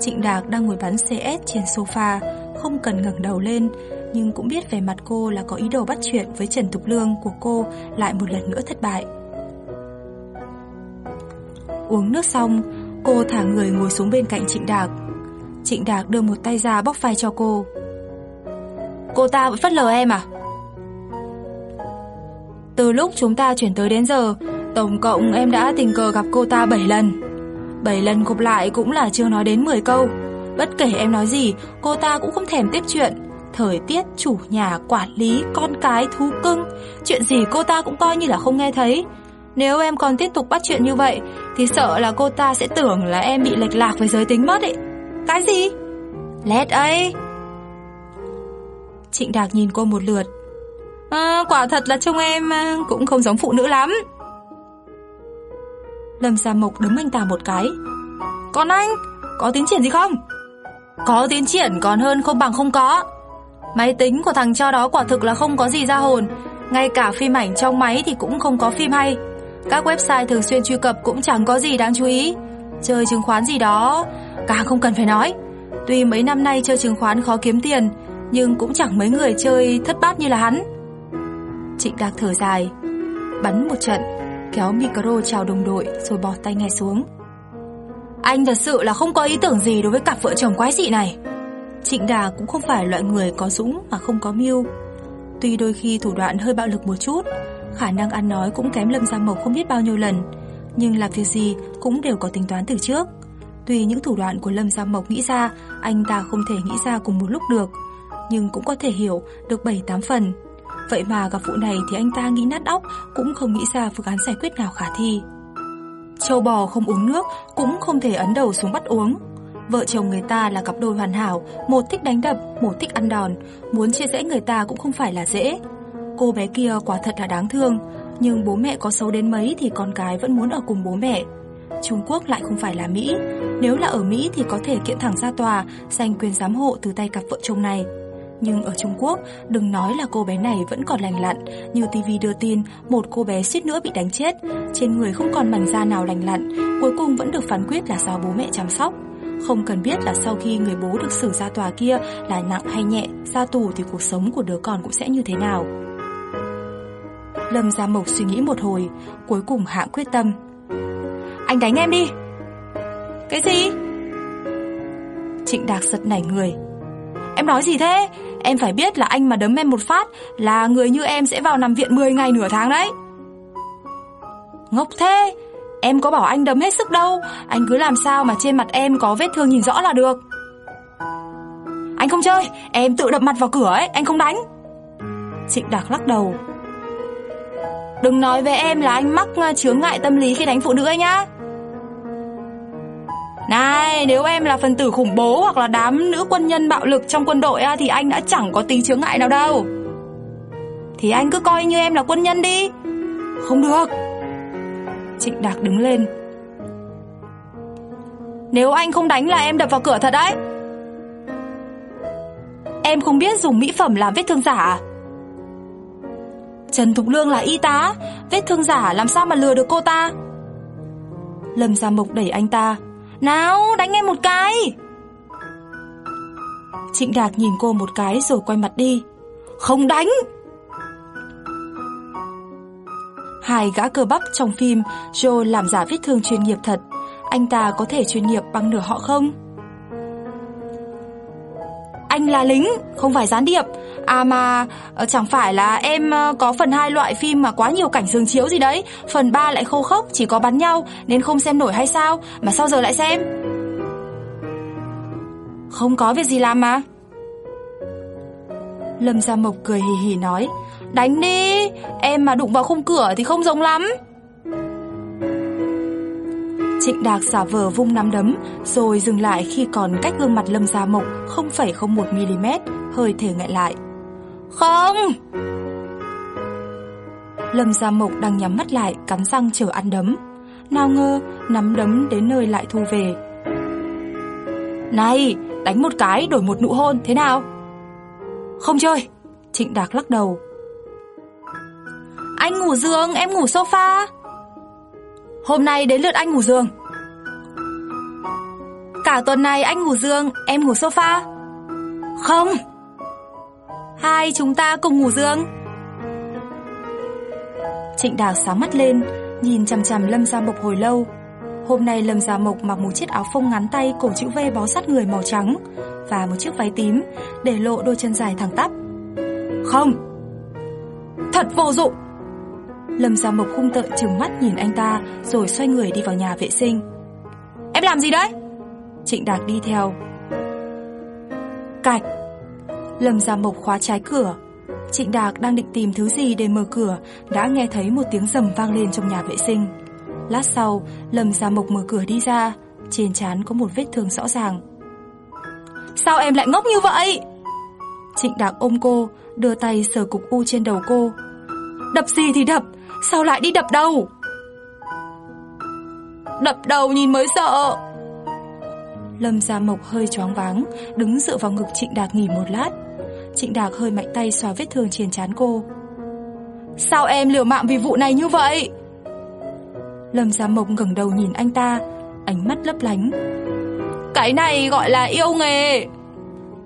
Trịnh Đạc đang ngồi bắn CS trên sofa, không cần ngẩng đầu lên, nhưng cũng biết về mặt cô là có ý đồ bắt chuyện với Trần Thục Lương của cô lại một lần nữa thất bại. Uống nước xong, cô thả người ngồi xuống bên cạnh Trịnh Đạc. Trịnh Đạc đưa một tay ra bóc vai cho cô. Cô ta vẫn phất lờ em à? Từ lúc chúng ta chuyển tới đến giờ, tổng cộng em đã tình cờ gặp cô ta 7 lần. 7 lần gộp lại cũng là chưa nói đến 10 câu. Bất kể em nói gì, cô ta cũng không thèm tiếp chuyện. Thời tiết, chủ nhà, quản lý, con cái, thú cưng, chuyện gì cô ta cũng coi như là không nghe thấy. Nếu em còn tiếp tục bắt chuyện như vậy Thì sợ là cô ta sẽ tưởng là em bị lệch lạc với giới tính mất ấy Cái gì? Lét ấy Trịnh Đạc nhìn cô một lượt à, Quả thật là trông em à, cũng không giống phụ nữ lắm Lâm Gia Mộc đấm anh ta một cái Còn anh, có tiến triển gì không? Có tiến triển còn hơn không bằng không có Máy tính của thằng cho đó quả thực là không có gì ra hồn Ngay cả phim ảnh trong máy thì cũng không có phim hay các website thường xuyên truy cập cũng chẳng có gì đáng chú ý. Chơi chứng khoán gì đó, càng không cần phải nói. Tuy mấy năm nay chơi chứng khoán khó kiếm tiền, nhưng cũng chẳng mấy người chơi thất bát như là hắn. Trịnh Đạc thở dài, bắn một trận, kéo micro chào đồng đội rồi bỏ tay ngay xuống. Anh thật sự là không có ý tưởng gì đối với cặp vợ chồng quái dị này. Trịnh Đà cũng không phải loại người có dũng mà không có mưu. Tuy đôi khi thủ đoạn hơi bạo lực một chút, khả năng ăn nói cũng kém Lâm Gia Mộc không biết bao nhiêu lần, nhưng làm việc gì cũng đều có tính toán từ trước. Tuy những thủ đoạn của Lâm Gia Mộc nghĩ ra, anh ta không thể nghĩ ra cùng một lúc được, nhưng cũng có thể hiểu được 7-8 phần. Vậy mà gặp vụ này thì anh ta nghĩ nát óc cũng không nghĩ ra phương án giải quyết nào khả thi. Châu bò không uống nước cũng không thể ấn đầu xuống bắt uống. Vợ chồng người ta là cặp đôi hoàn hảo, một thích đánh đập, một thích ăn đòn, muốn chia rẽ người ta cũng không phải là dễ. Cô bé kia quả thật là đáng thương, nhưng bố mẹ có xấu đến mấy thì con cái vẫn muốn ở cùng bố mẹ. Trung Quốc lại không phải là Mỹ, nếu là ở Mỹ thì có thể kiện thẳng ra tòa, giành quyền giám hộ từ tay cặp vợ chồng này. Nhưng ở Trung Quốc, đừng nói là cô bé này vẫn còn lành lặn, như TV đưa tin, một cô bé suýt nữa bị đánh chết, trên người không còn mảnh da nào lành lặn, cuối cùng vẫn được phán quyết là do bố mẹ chăm sóc. Không cần biết là sau khi người bố được xử ra tòa kia là nặng hay nhẹ, ra tù thì cuộc sống của đứa con cũng sẽ như thế nào. Lâm Gia Mộc suy nghĩ một hồi, cuối cùng hạ quyết tâm. Anh đánh em đi. Cái gì? Trịnh Đạc giật nảy người. Em nói gì thế? Em phải biết là anh mà đấm em một phát là người như em sẽ vào nằm viện 10 ngày nửa tháng đấy. Ngốc thế, em có bảo anh đấm hết sức đâu, anh cứ làm sao mà trên mặt em có vết thương nhìn rõ là được. Anh không chơi, em tự đập mặt vào cửa ấy, anh không đánh. Trịnh Đạc lắc đầu. Đừng nói với em là anh mắc ờ, chướng ngại tâm lý khi đánh phụ nữ ấy nhá. Này, nếu em là phần tử khủng bố hoặc là đám nữ quân nhân bạo lực trong quân đội thì anh đã chẳng có tí chướng ngại nào đâu. Thì anh cứ coi như em là quân nhân đi. Không được. Trịnh Đạc đứng lên. Nếu anh không đánh là em đập vào cửa thật đấy. Em không biết dùng mỹ phẩm làm vết thương giả à? Trần Thục Lương là y tá, vết thương giả làm sao mà lừa được cô ta? Lâm Gia Mộc đẩy anh ta. Nào, đánh em một cái. Trịnh Đạc nhìn cô một cái rồi quay mặt đi. Không đánh. Hai gã cơ bắp trong phim Joe làm giả vết thương chuyên nghiệp thật. Anh ta có thể chuyên nghiệp bằng nửa họ không? Anh là lính, không phải gián điệp. À mà ờ, chẳng phải là em ờ, có phần hai loại phim mà quá nhiều cảnh giường chiếu gì đấy, phần 3 lại khô khốc, chỉ có bắn nhau nên không xem nổi hay sao, mà sao giờ lại xem? Không có việc gì làm mà. Lâm Gia Mộc cười hì hì nói, đánh đi, em mà đụng vào khung cửa thì không giống lắm. Trịnh Đạc xả vờ vung nắm đấm, rồi dừng lại khi còn cách gương mặt Lâm Gia Mộc 0,01mm, hơi thể ngại lại. Không! Lâm Gia Mộc đang nhắm mắt lại, cắn răng chờ ăn đấm. Nào ngơ, nắm đấm đến nơi lại thu về. Này, đánh một cái đổi một nụ hôn, thế nào? Không chơi, Trịnh Đạc lắc đầu. Anh ngủ giường, em ngủ sofa. Hôm nay đến lượt anh ngủ giường. Cả tuần này anh ngủ giường, em ngủ sofa. Không. Hai chúng ta cùng ngủ giường. Trịnh Đào sáng mắt lên, nhìn chằm chằm Lâm Gia Mộc hồi lâu. Hôm nay Lâm Gia Mộc mặc một chiếc áo phông ngắn tay cổ chữ V bó sát người màu trắng và một chiếc váy tím để lộ đôi chân dài thẳng tắp. Không. Thật vô dụng. Lâm Gia Mộc hung tợn trừng mắt nhìn anh ta rồi xoay người đi vào nhà vệ sinh. Em làm gì đấy? Trịnh Đạc đi theo. Cạch. Lâm Gia Mộc khóa trái cửa. Trịnh Đạc đang định tìm thứ gì để mở cửa, đã nghe thấy một tiếng rầm vang lên trong nhà vệ sinh. Lát sau, Lâm Gia Mộc mở cửa đi ra, trên trán có một vết thương rõ ràng. Sao em lại ngốc như vậy? Trịnh Đạc ôm cô, đưa tay sờ cục u trên đầu cô. Đập gì thì đập, sao lại đi đập đầu? Đập đầu nhìn mới sợ. Lâm Gia Mộc hơi choáng váng, đứng dựa vào ngực Trịnh Đạc nghỉ một lát. Trịnh Đạc hơi mạnh tay xóa vết thương trên trán cô. Sao em liều mạng vì vụ này như vậy? Lâm Gia Mộc ngẩng đầu nhìn anh ta, ánh mắt lấp lánh. Cái này gọi là yêu nghề.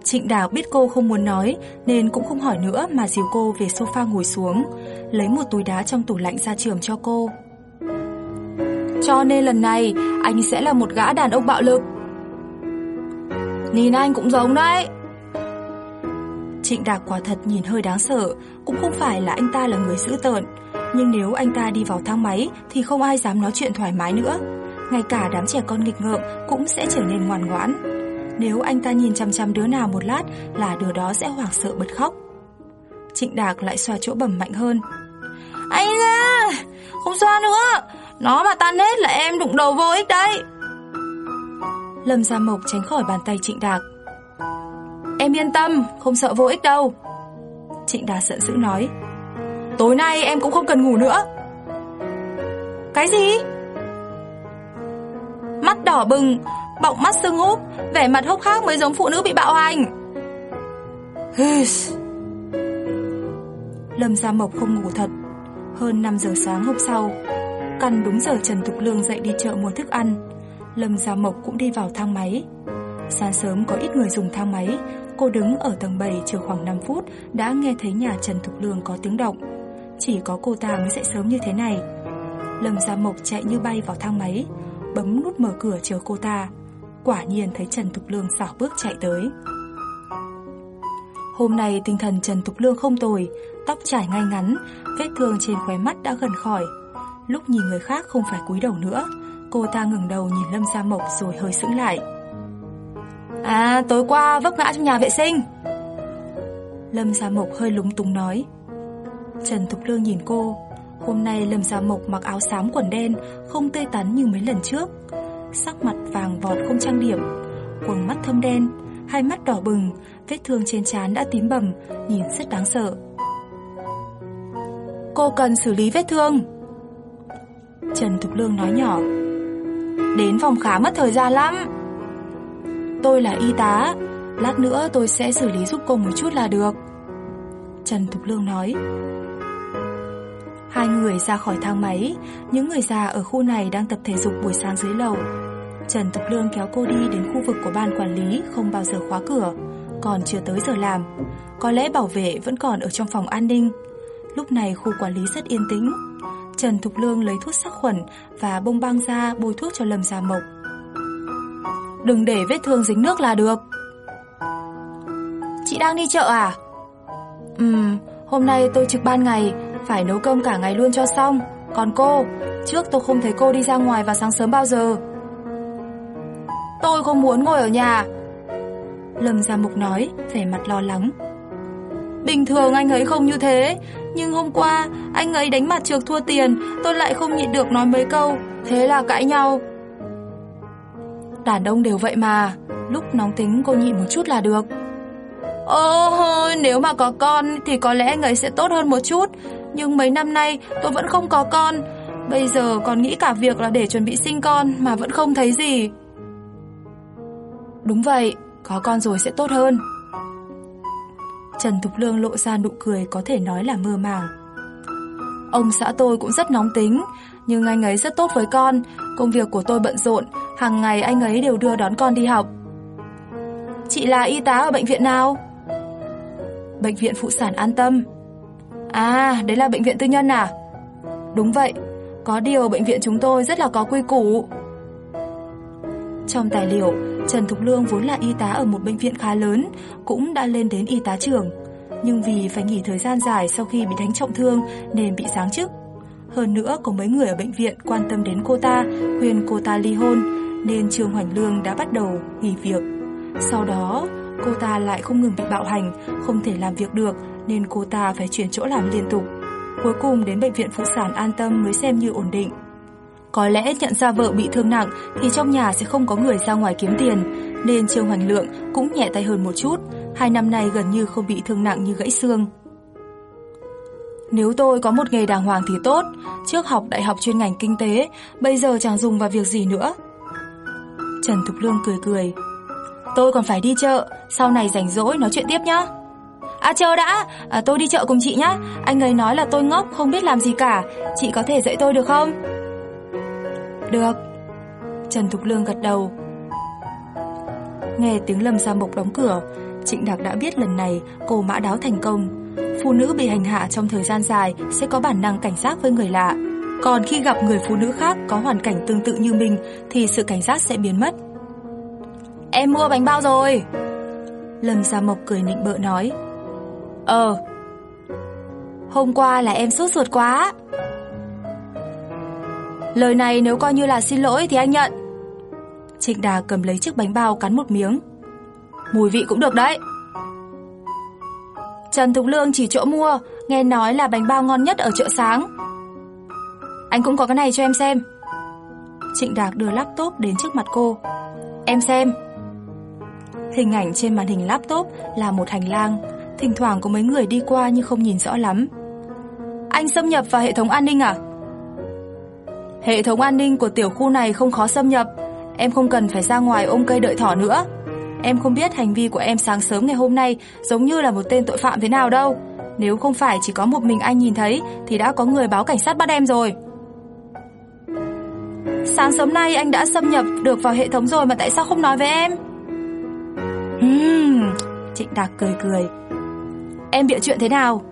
Trịnh Đào biết cô không muốn nói nên cũng không hỏi nữa mà dìu cô về sofa ngồi xuống, lấy một túi đá trong tủ lạnh ra trường cho cô. Cho nên lần này anh sẽ là một gã đàn ông bạo lực. Nhìn anh cũng giống đấy. Trịnh Đạc quả thật nhìn hơi đáng sợ, cũng không phải là anh ta là người dữ tợn, nhưng nếu anh ta đi vào thang máy thì không ai dám nói chuyện thoải mái nữa. Ngay cả đám trẻ con nghịch ngợm cũng sẽ trở nên ngoan ngoãn. Nếu anh ta nhìn chăm chăm đứa nào một lát là đứa đó sẽ hoảng sợ bật khóc. Trịnh Đạc lại xoa chỗ bầm mạnh hơn. Anh ra, không xoa nữa, nó mà tan hết là em đụng đầu vô ích đấy. Lâm Gia Mộc tránh khỏi bàn tay Trịnh Đạc. Em yên tâm, không sợ vô ích đâu. Trịnh Đạc giận dữ nói. Tối nay em cũng không cần ngủ nữa. Cái gì? Mắt đỏ bừng, bọng mắt sưng úp, vẻ mặt hốc hác mới giống phụ nữ bị bạo hành. Lâm Gia Mộc không ngủ thật. Hơn 5 giờ sáng hôm sau, căn đúng giờ Trần Thục Lương dậy đi chợ mua thức ăn. Lâm Gia Mộc cũng đi vào thang máy. Sáng sớm có ít người dùng thang máy, cô đứng ở tầng 7 chờ khoảng 5 phút đã nghe thấy nhà Trần Thục Lương có tiếng động. Chỉ có cô ta mới dậy sớm như thế này. Lâm Gia Mộc chạy như bay vào thang máy, bấm nút mở cửa chờ cô ta. Quả nhiên thấy Trần Thục Lương xảo bước chạy tới. Hôm nay tinh thần Trần Thục Lương không tồi, tóc trải ngay ngắn, vết thương trên khóe mắt đã gần khỏi. Lúc nhìn người khác không phải cúi đầu nữa, cô ta ngừng đầu nhìn Lâm Gia Mộc rồi hơi sững lại. À, tối qua vấp ngã trong nhà vệ sinh. Lâm Gia Mộc hơi lúng túng nói. Trần Thục Lương nhìn cô Hôm nay Lâm Gia Mộc mặc áo xám quần đen Không tươi tắn như mấy lần trước Sắc mặt vàng vọt không trang điểm Quần mắt thâm đen, Hai mắt đỏ bừng, Vết thương trên trán đã tím bầm, Nhìn rất đáng sợ. Cô cần xử lý vết thương? Trần Thục Lương nói nhỏ. Đến phòng khám mất thời gian lắm. Tôi là y tá, Lát nữa tôi sẽ xử lý giúp cô một chút là được. Trần Thục Lương nói. Hai người ra khỏi thang máy, Những người già ở khu này đang tập thể dục buổi sáng dưới lầu. Trần Thục Lương kéo cô đi đến khu vực của ban quản lý Không bao giờ khóa cửa Còn chưa tới giờ làm. Có lẽ bảo vệ vẫn còn ở trong phòng an ninh. Lúc này khu quản lý rất yên tĩnh. Trần Thục Lương lấy thuốc sát khuẩn Và bông băng ra bôi thuốc cho Lâm Gia Mộc. Đừng để vết thương dính nước là được. Chị đang đi chợ à? Ừm, hôm nay tôi trực ban ngày Phải nấu cơm cả ngày luôn cho xong. Còn cô, trước tôi không thấy cô đi ra ngoài vào sáng sớm bao giờ. Tôi không muốn ngồi ở nhà. Lâm Gia Mục nói, vẻ mặt lo lắng. Bình thường anh ấy không như thế Nhưng hôm qua anh ấy đánh mặt trược thua tiền Tôi lại không nhịn được nói mấy câu Thế là cãi nhau. Đàn ông đều vậy mà Lúc nóng tính cô nhịn một chút là được. Ồ, nếu mà có con thì có lẽ anh ấy sẽ tốt hơn một chút Nhưng mấy năm nay tôi vẫn không có con. Bây giờ còn nghĩ cả việc là để chuẩn bị sinh con mà vẫn không thấy gì. Đúng vậy, có con rồi sẽ tốt hơn. Trần Thục Lương lộ ra nụ cười có thể nói là mơ màng. Ông xã tôi cũng rất nóng tính Nhưng anh ấy rất tốt với con Công việc của tôi bận rộn hàng ngày anh ấy đều đưa đón con đi học. Chị là y tá ở bệnh viện nào? Bệnh viện Phụ sản An Tâm. À, đấy là bệnh viện tư nhân à? Đúng vậy, có điều bệnh viện chúng tôi rất là có quy củ. Trong tài liệu, Trần Thục Lương vốn là y tá ở một bệnh viện khá lớn, Cũng đã lên đến y tá trưởng. Nhưng vì phải nghỉ thời gian dài sau khi bị đánh trọng thương Nên bị giáng chức. Hơn nữa, có mấy người ở bệnh viện quan tâm đến cô ta, Khuyên cô ta ly hôn, Nên Trương Hoành Lương đã bắt đầu nghỉ việc. Sau đó, cô ta lại không ngừng bị bạo hành, Không thể làm việc được, Nên cô ta phải chuyển chỗ làm liên tục. Cuối cùng đến bệnh viện phụ sản an tâm mới xem như ổn định có lẽ nhận ra vợ bị thương nặng thì trong nhà sẽ không có người ra ngoài kiếm tiền, nên Trương Hoành Lượng cũng nhẹ tay hơn một chút, hai năm nay gần như không bị thương nặng như gãy xương. Nếu tôi có một nghề đàng hoàng thì tốt, trước học đại học chuyên ngành kinh tế, bây giờ chẳng dùng vào việc gì nữa. Trần Thục Lương cười cười. Tôi còn phải đi chợ, sau này rảnh rỗi nói chuyện tiếp nhá. À chờ đã, à, tôi đi chợ cùng chị nhá. Anh ấy nói là tôi ngốc không biết làm gì cả, chị có thể dạy tôi được không? Được. Trần Thục Lương gật đầu. Nghe tiếng Lâm Gia Mộc đóng cửa, Trịnh Đạc đã biết lần này cô mã đáo thành công. Phụ nữ bị hành hạ trong thời gian dài Sẽ có bản năng cảnh giác với người lạ. Còn khi gặp người phụ nữ khác Có hoàn cảnh tương tự như mình, Thì sự cảnh giác sẽ biến mất. Em mua bánh bao rồi. Lâm Gia Mộc cười nịnh bợ nói. Ờ. Hôm qua là em sốt ruột quá. Lời này nếu coi như là xin lỗi thì anh nhận. Trịnh Đà cầm lấy chiếc bánh bao cắn một miếng. Mùi vị cũng được đấy. Trần Thục Lương chỉ chỗ mua, Nghe nói là bánh bao ngon nhất ở chợ sáng. Anh cũng có cái này cho em xem. Trịnh Đạc đưa laptop đến trước mặt cô. Em xem. Hình ảnh trên màn hình laptop là một hành lang, Thỉnh thoảng có mấy người đi qua nhưng không nhìn rõ lắm. Anh xâm nhập vào hệ thống an ninh à? Hệ thống an ninh của tiểu khu này không khó xâm nhập. Em không cần phải ra ngoài ôm cây đợi thỏ nữa. Em không biết hành vi của em sáng sớm ngày hôm nay Giống như là một tên tội phạm thế nào đâu. Nếu không phải chỉ có một mình anh nhìn thấy Thì đã có người báo cảnh sát bắt em rồi. Sáng sớm nay anh đã xâm nhập được vào hệ thống rồi Mà tại sao không nói với em? Hmm, Trịnh Đạc cười cười. Em bịa chuyện thế nào?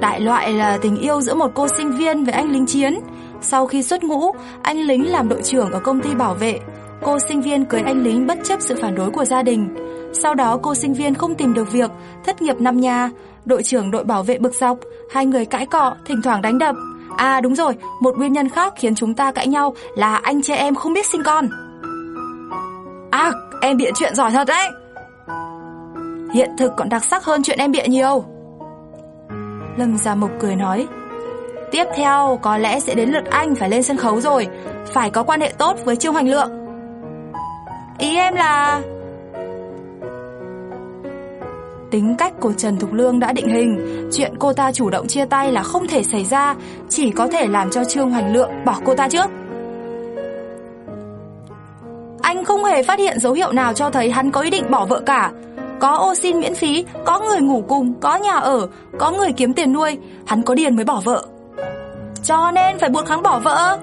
Đại loại là tình yêu giữa một cô sinh viên với anh lính chiến sau khi xuất ngũ, anh lính làm đội trưởng ở công ty bảo vệ. Cô sinh viên cưới anh lính bất chấp sự phản đối của gia đình. Sau đó cô sinh viên không tìm được việc, thất nghiệp năm nhà. Đội trưởng đội bảo vệ bực dọc, hai người cãi cọ, thỉnh thoảng đánh đập. À đúng rồi, một nguyên nhân khác khiến chúng ta cãi nhau là anh chị em không biết sinh con. À, em bịa chuyện giỏi thật đấy. Hiện thực còn đặc sắc hơn chuyện em bịa nhiều. Lâm Gia Mộc cười nói Tiếp theo có lẽ sẽ đến lượt anh phải lên sân khấu rồi Phải có quan hệ tốt với Trương Hoành Lượng Ý em là... Tính cách của Trần Thục Lương đã định hình, chuyện cô ta chủ động chia tay là không thể xảy ra, chỉ có thể làm cho Trương Hoành Lượng bỏ cô ta trước. Anh không hề phát hiện dấu hiệu nào cho thấy hắn có ý định bỏ vợ cả. Có ô xin miễn phí, có người ngủ cùng, có nhà ở, có người kiếm tiền nuôi, hắn có điền mới bỏ vợ. Cho nên phải buộc hắn bỏ vợ.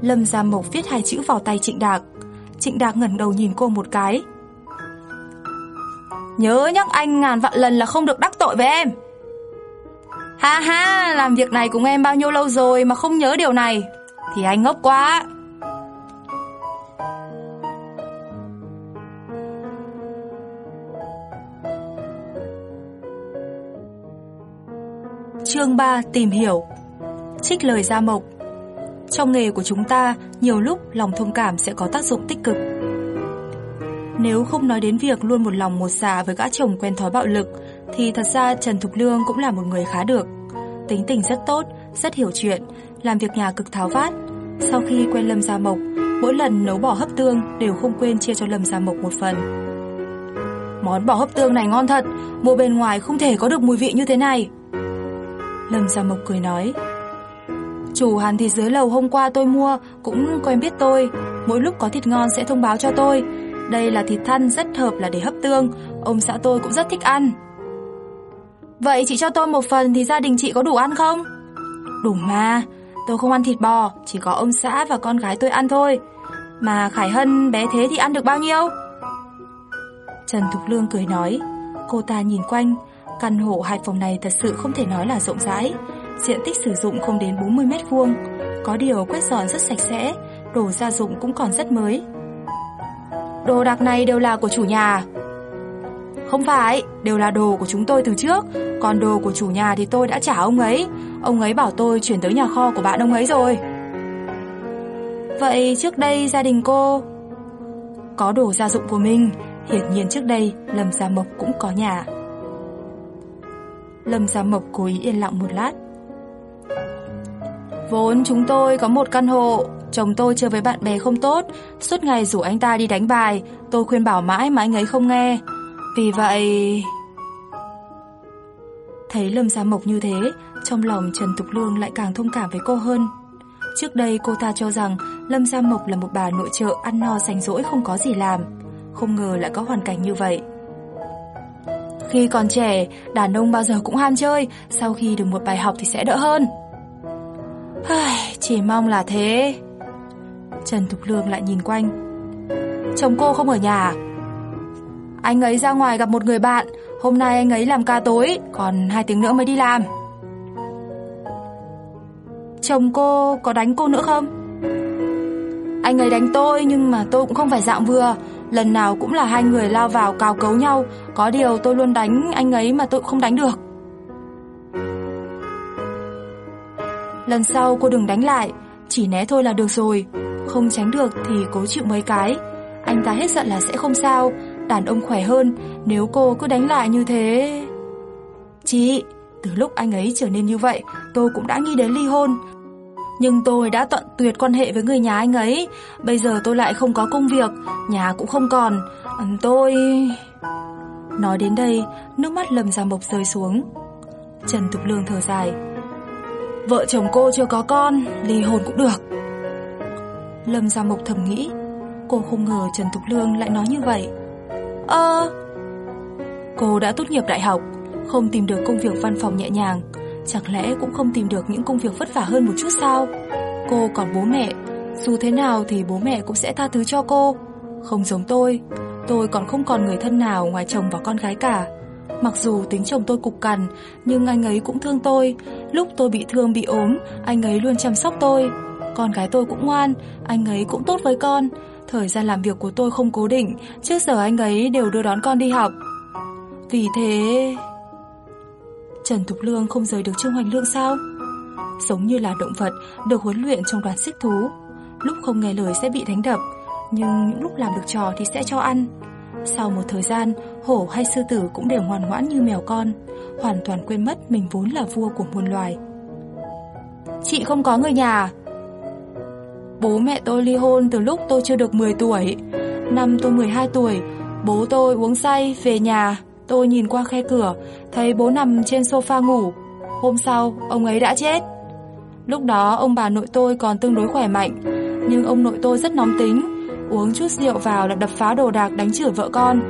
Lâm Gia Mộc viết hai chữ vào tay Trịnh Đạc. Trịnh Đạc ngẩn đầu nhìn cô một cái. Nhớ nhắc anh ngàn vạn lần là không được đắc tội với em. Ha ha, làm việc này cùng em bao nhiêu lâu rồi mà không nhớ điều này. Thì anh ngốc quá. Chương 3 tìm hiểu Trích lời Gia Mộc Trong nghề của chúng ta, nhiều lúc lòng thông cảm sẽ có tác dụng tích cực. Nếu không nói đến việc luôn một lòng một dạ với gã chồng quen thói bạo lực, thì thật ra Trần Thục Lương cũng là một người khá được. Tính tình rất tốt, rất hiểu chuyện, làm việc nhà cực tháo vát. Sau khi quen Lâm Gia Mộc, mỗi lần nấu bò hấp tương đều không quên chia cho Lâm Gia Mộc một phần. Món bò hấp tương này ngon thật, mua bên ngoài không thể có được mùi vị như thế này. Lâm Gia Mộc cười nói Chủ hàn thịt dưới lầu hôm qua tôi mua Cũng quen biết tôi. Mỗi lúc có thịt ngon sẽ thông báo cho tôi. Đây là thịt thăn rất hợp là để hấp tương. Ông xã tôi cũng rất thích ăn. Vậy chị cho tôi một phần Thì gia đình chị có đủ ăn không? Đủ mà. Tôi không ăn thịt bò Chỉ có ông xã và con gái tôi ăn thôi. Mà Khải Hân bé thế thì ăn được bao nhiêu? Trần Thục Lương cười nói. Cô ta nhìn quanh Căn hộ hai phòng này thật sự không thể nói là rộng rãi, diện tích sử dụng không đến 40 mét vuông, có điều quét dọn rất sạch sẽ, đồ gia dụng cũng còn rất mới. Đồ đạc này đều là của chủ nhà. Không phải, đều là đồ của chúng tôi từ trước, còn đồ của chủ nhà thì tôi đã trả ông ấy. Ông ấy bảo tôi chuyển tới nhà kho của bạn ông ấy rồi. Vậy trước đây gia đình cô có đồ gia dụng của mình, hiển nhiên trước đây Lâm Gia Mộc cũng có nhà. Lâm Gia Mộc cố ý yên lặng một lát. Vốn chúng tôi có một căn hộ, chồng tôi chơi với bạn bè không tốt, suốt ngày rủ anh ta đi đánh bài, tôi khuyên bảo mãi mà anh ấy không nghe. Vì vậy... Thấy Lâm Gia Mộc như thế, trong lòng Trần Tục Lương lại càng thông cảm với cô hơn. Trước đây cô ta cho rằng Lâm Gia Mộc là một bà nội trợ ăn no sành rỗi không có gì làm. Không ngờ lại có hoàn cảnh như vậy. Khi còn trẻ, đàn ông bao giờ cũng ham chơi, sau khi được một bài học thì sẽ đỡ hơn. Chỉ mong là thế. Trần Thục Lương lại nhìn quanh. Chồng cô không ở nhà à? Anh ấy ra ngoài gặp một người bạn, hôm nay anh ấy làm ca tối, còn hai tiếng nữa mới đi làm. Chồng cô có đánh cô nữa không? Anh ấy đánh tôi nhưng mà tôi cũng không phải dạng vừa Lần nào cũng là hai người lao vào cào cấu nhau Có điều tôi luôn đánh anh ấy mà tôi không đánh được Lần sau cô đừng đánh lại, Chỉ né thôi là được rồi. Không tránh được thì cố chịu mấy cái. Anh ta hết giận là sẽ không sao, Đàn ông khỏe hơn, Nếu cô cứ đánh lại như thế. Chị, Từ lúc anh ấy trở nên như vậy, Tôi cũng đã nghĩ đến ly hôn. Nhưng tôi đã tận tuyệt quan hệ với người nhà anh ấy. Bây giờ tôi lại không có công việc, Nhà cũng không còn. Tôi... Nói đến đây, Nước mắt lầm ra mộc rơi xuống. Trần Tục Lương thở dài. Vợ chồng cô chưa có con, Ly hôn cũng được. Lâm Gia Mộc thầm nghĩ, Cô không ngờ Trần Thục Lương lại nói như vậy. Ơ, Cô đã tốt nghiệp đại học, Không tìm được công việc văn phòng nhẹ nhàng, Chẳng lẽ cũng không tìm được những công việc vất vả hơn một chút sao? Cô còn bố mẹ, Dù thế nào thì bố mẹ cũng sẽ tha thứ cho cô. Không giống tôi Tôi còn không còn người thân nào ngoài chồng và con gái cả. Mặc dù tính chồng tôi cục cằn Nhưng anh ấy cũng thương tôi Lúc tôi bị thương bị ốm Anh ấy luôn chăm sóc tôi Con gái tôi cũng ngoan Anh ấy cũng tốt với con Thời gian làm việc của tôi không cố định Trước giờ anh ấy đều đưa đón con đi học Vì thế... Trần Thục Lương không rời được Trương Hoành Lương sao? Giống như là động vật được huấn luyện trong đoàn xích thú. Lúc không nghe lời sẽ bị đánh đập, nhưng những lúc làm được trò thì sẽ cho ăn. Sau một thời gian, hổ hay sư tử cũng đều ngoan ngoãn như mèo con, hoàn toàn quên mất mình vốn là vua của muôn loài. Chị không có người nhà. Bố mẹ tôi ly hôn từ lúc tôi chưa được 10 tuổi. Năm tôi 12 tuổi Bố tôi uống say về nhà. Tôi nhìn qua khe cửa Thấy bố nằm trên sofa ngủ. Hôm sau ông ấy đã chết. Lúc đó ông bà nội tôi còn tương đối khỏe mạnh Nhưng ông nội tôi rất nóng tính Uống chút rượu vào là đập phá đồ đạc đánh chửi vợ con.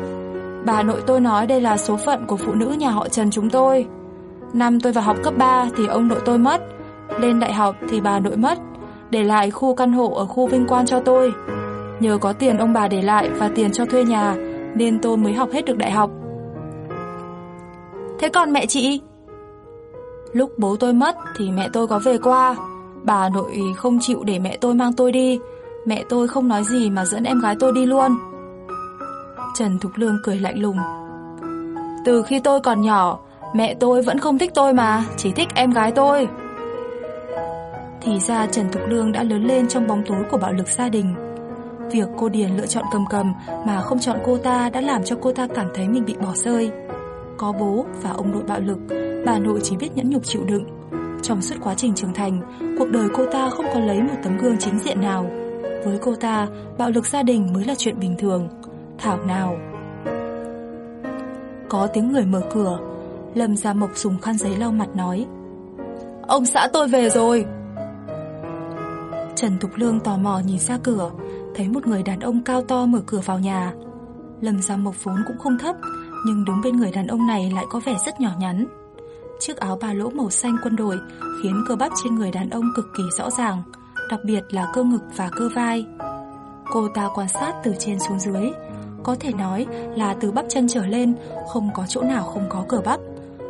Bà nội tôi nói đây là số phận của phụ nữ nhà họ Trần chúng tôi. Năm tôi vào học cấp 3 thì ông nội tôi mất. Lên đại học thì bà nội mất. Để lại khu căn hộ ở khu Vinh Quan cho tôi. Nhờ có tiền ông bà để lại và tiền cho thuê nhà, Nên tôi mới học hết được đại học. Thế còn mẹ chị? Lúc bố tôi mất thì mẹ tôi có về qua. Bà nội không chịu để mẹ tôi mang tôi đi. Mẹ tôi không nói gì mà dẫn em gái tôi đi luôn. Trần Thục Lương cười lạnh lùng. Từ khi tôi còn nhỏ, Mẹ tôi vẫn không thích tôi mà, Chỉ thích em gái tôi. Thì ra Trần Thục Lương đã lớn lên trong bóng tối của bạo lực gia đình. Việc cô Điền lựa chọn cầm cầm Mà không chọn cô ta đã làm cho cô ta cảm thấy mình bị bỏ rơi. Có bố và ông nội bạo lực, Bà nội chỉ biết nhẫn nhục chịu đựng. Trong suốt quá trình trưởng thành, Cuộc đời cô ta không có lấy một tấm gương chính diện nào. Với cô ta, Bạo lực gia đình mới là chuyện bình thường. Thảo nào? Có tiếng người mở cửa. Lâm Gia Mộc dùng khăn giấy lau mặt nói, Ông xã tôi về rồi. Trần Thục Lương tò mò nhìn ra cửa, Thấy một người đàn ông cao to mở cửa vào nhà. Lâm Gia Mộc vốn cũng không thấp, Nhưng đứng bên người đàn ông này lại có vẻ rất nhỏ nhắn. Chiếc áo ba lỗ màu xanh quân đội Khiến cơ bắp trên người đàn ông cực kỳ rõ ràng. Đặc biệt là cơ ngực và cơ vai. Cô ta quan sát từ trên xuống dưới, Có thể nói là từ bắp chân trở lên, Không có chỗ nào không có cờ bắp.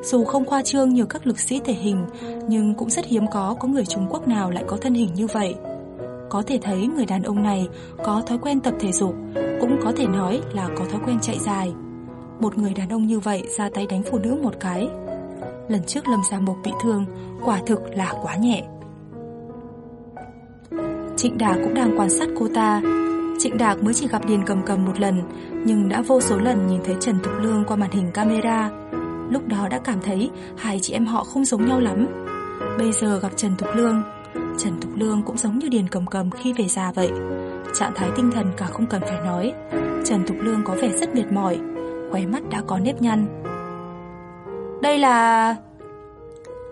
Dù không khoa trương như các lực sĩ thể hình, Nhưng cũng rất hiếm có có người Trung Quốc nào lại có thân hình như vậy. Có thể thấy người đàn ông này có thói quen tập thể dục, Cũng có thể nói là có thói quen chạy dài. Một người đàn ông như vậy ra tay đánh phụ nữ một cái. Lần trước Lâm Gia Mộc bị thương, Quả thực là quá nhẹ. Trịnh Đà cũng đang quan sát cô ta. Trịnh Đạc mới chỉ gặp Điền Cầm Cầm một lần Nhưng đã vô số lần nhìn thấy Trần Thục Lương qua màn hình camera. Lúc đó đã cảm thấy Hai chị em họ không giống nhau lắm. Bây giờ gặp Trần Thục Lương Trần Thục Lương cũng giống như Điền Cầm Cầm khi về già vậy. Trạng thái tinh thần cả không cần phải nói. Trần Thục Lương có vẻ rất mệt mỏi Khóe mắt đã có nếp nhăn. Đây là...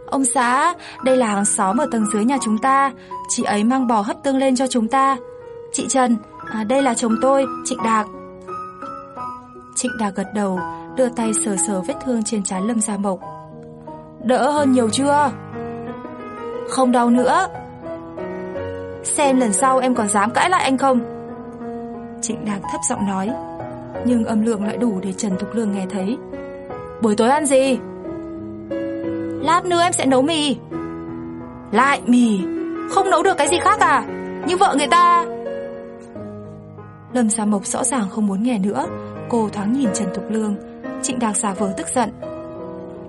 Ông xã, đây là hàng xóm ở tầng dưới nhà chúng ta. Chị ấy mang bò hấp tương lên cho chúng ta. Chị Trần, à, đây là chồng tôi, Trịnh Đạc. Trịnh Đạc gật đầu Đưa tay sờ sờ vết thương trên trán Lâm Gia Mộc. Đỡ hơn nhiều chưa? Không đau nữa. Xem lần sau em còn dám cãi lại anh không? Trịnh Đạc thấp giọng nói Nhưng âm lượng lại đủ để Trần Thục Lương nghe thấy. Buổi tối ăn gì? Lát nữa em sẽ nấu mì. Lại mì. Không nấu được cái gì khác à? Như vợ người ta. Lâm Gia Mộc rõ ràng không muốn nghe nữa. Cô thoáng nhìn Trần Thục Lương. Trịnh Đạc giả vờ tức giận.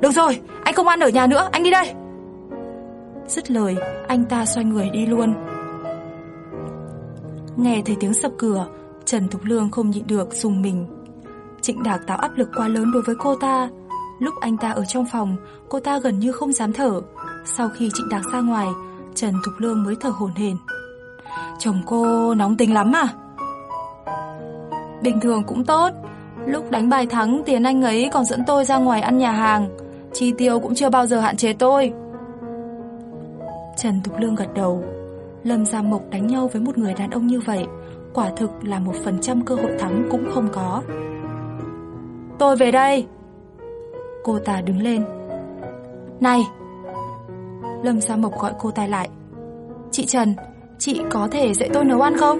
Được rồi, anh không ăn ở nhà nữa, anh đi đây. Dứt lời, anh ta xoay người đi luôn. Nghe thấy tiếng sập cửa Trần Thục Lương không nhịn được dùng mình. Trịnh Đạc tạo áp lực quá lớn đối với cô ta. Lúc anh ta ở trong phòng Cô ta gần như không dám thở. Sau khi Trịnh Đạc ra ngoài Trần Thục Lương mới thở hổn hển. Chồng cô nóng tính lắm à? Bình thường cũng tốt. Lúc đánh bài thắng, Tiền anh ấy còn dẫn tôi ra ngoài ăn nhà hàng. Chi tiêu cũng chưa bao giờ hạn chế tôi. Trần Thục Lương gật đầu. Lâm Gia Mộc đánh nhau với một người đàn ông như vậy, Quả thực là một phần trăm cơ hội thắng cũng không có. Tôi về đây. Cô ta đứng lên. Này Lâm sa Mộc gọi cô ta lại. Chị Trần, Chị có thể dạy tôi nấu ăn không?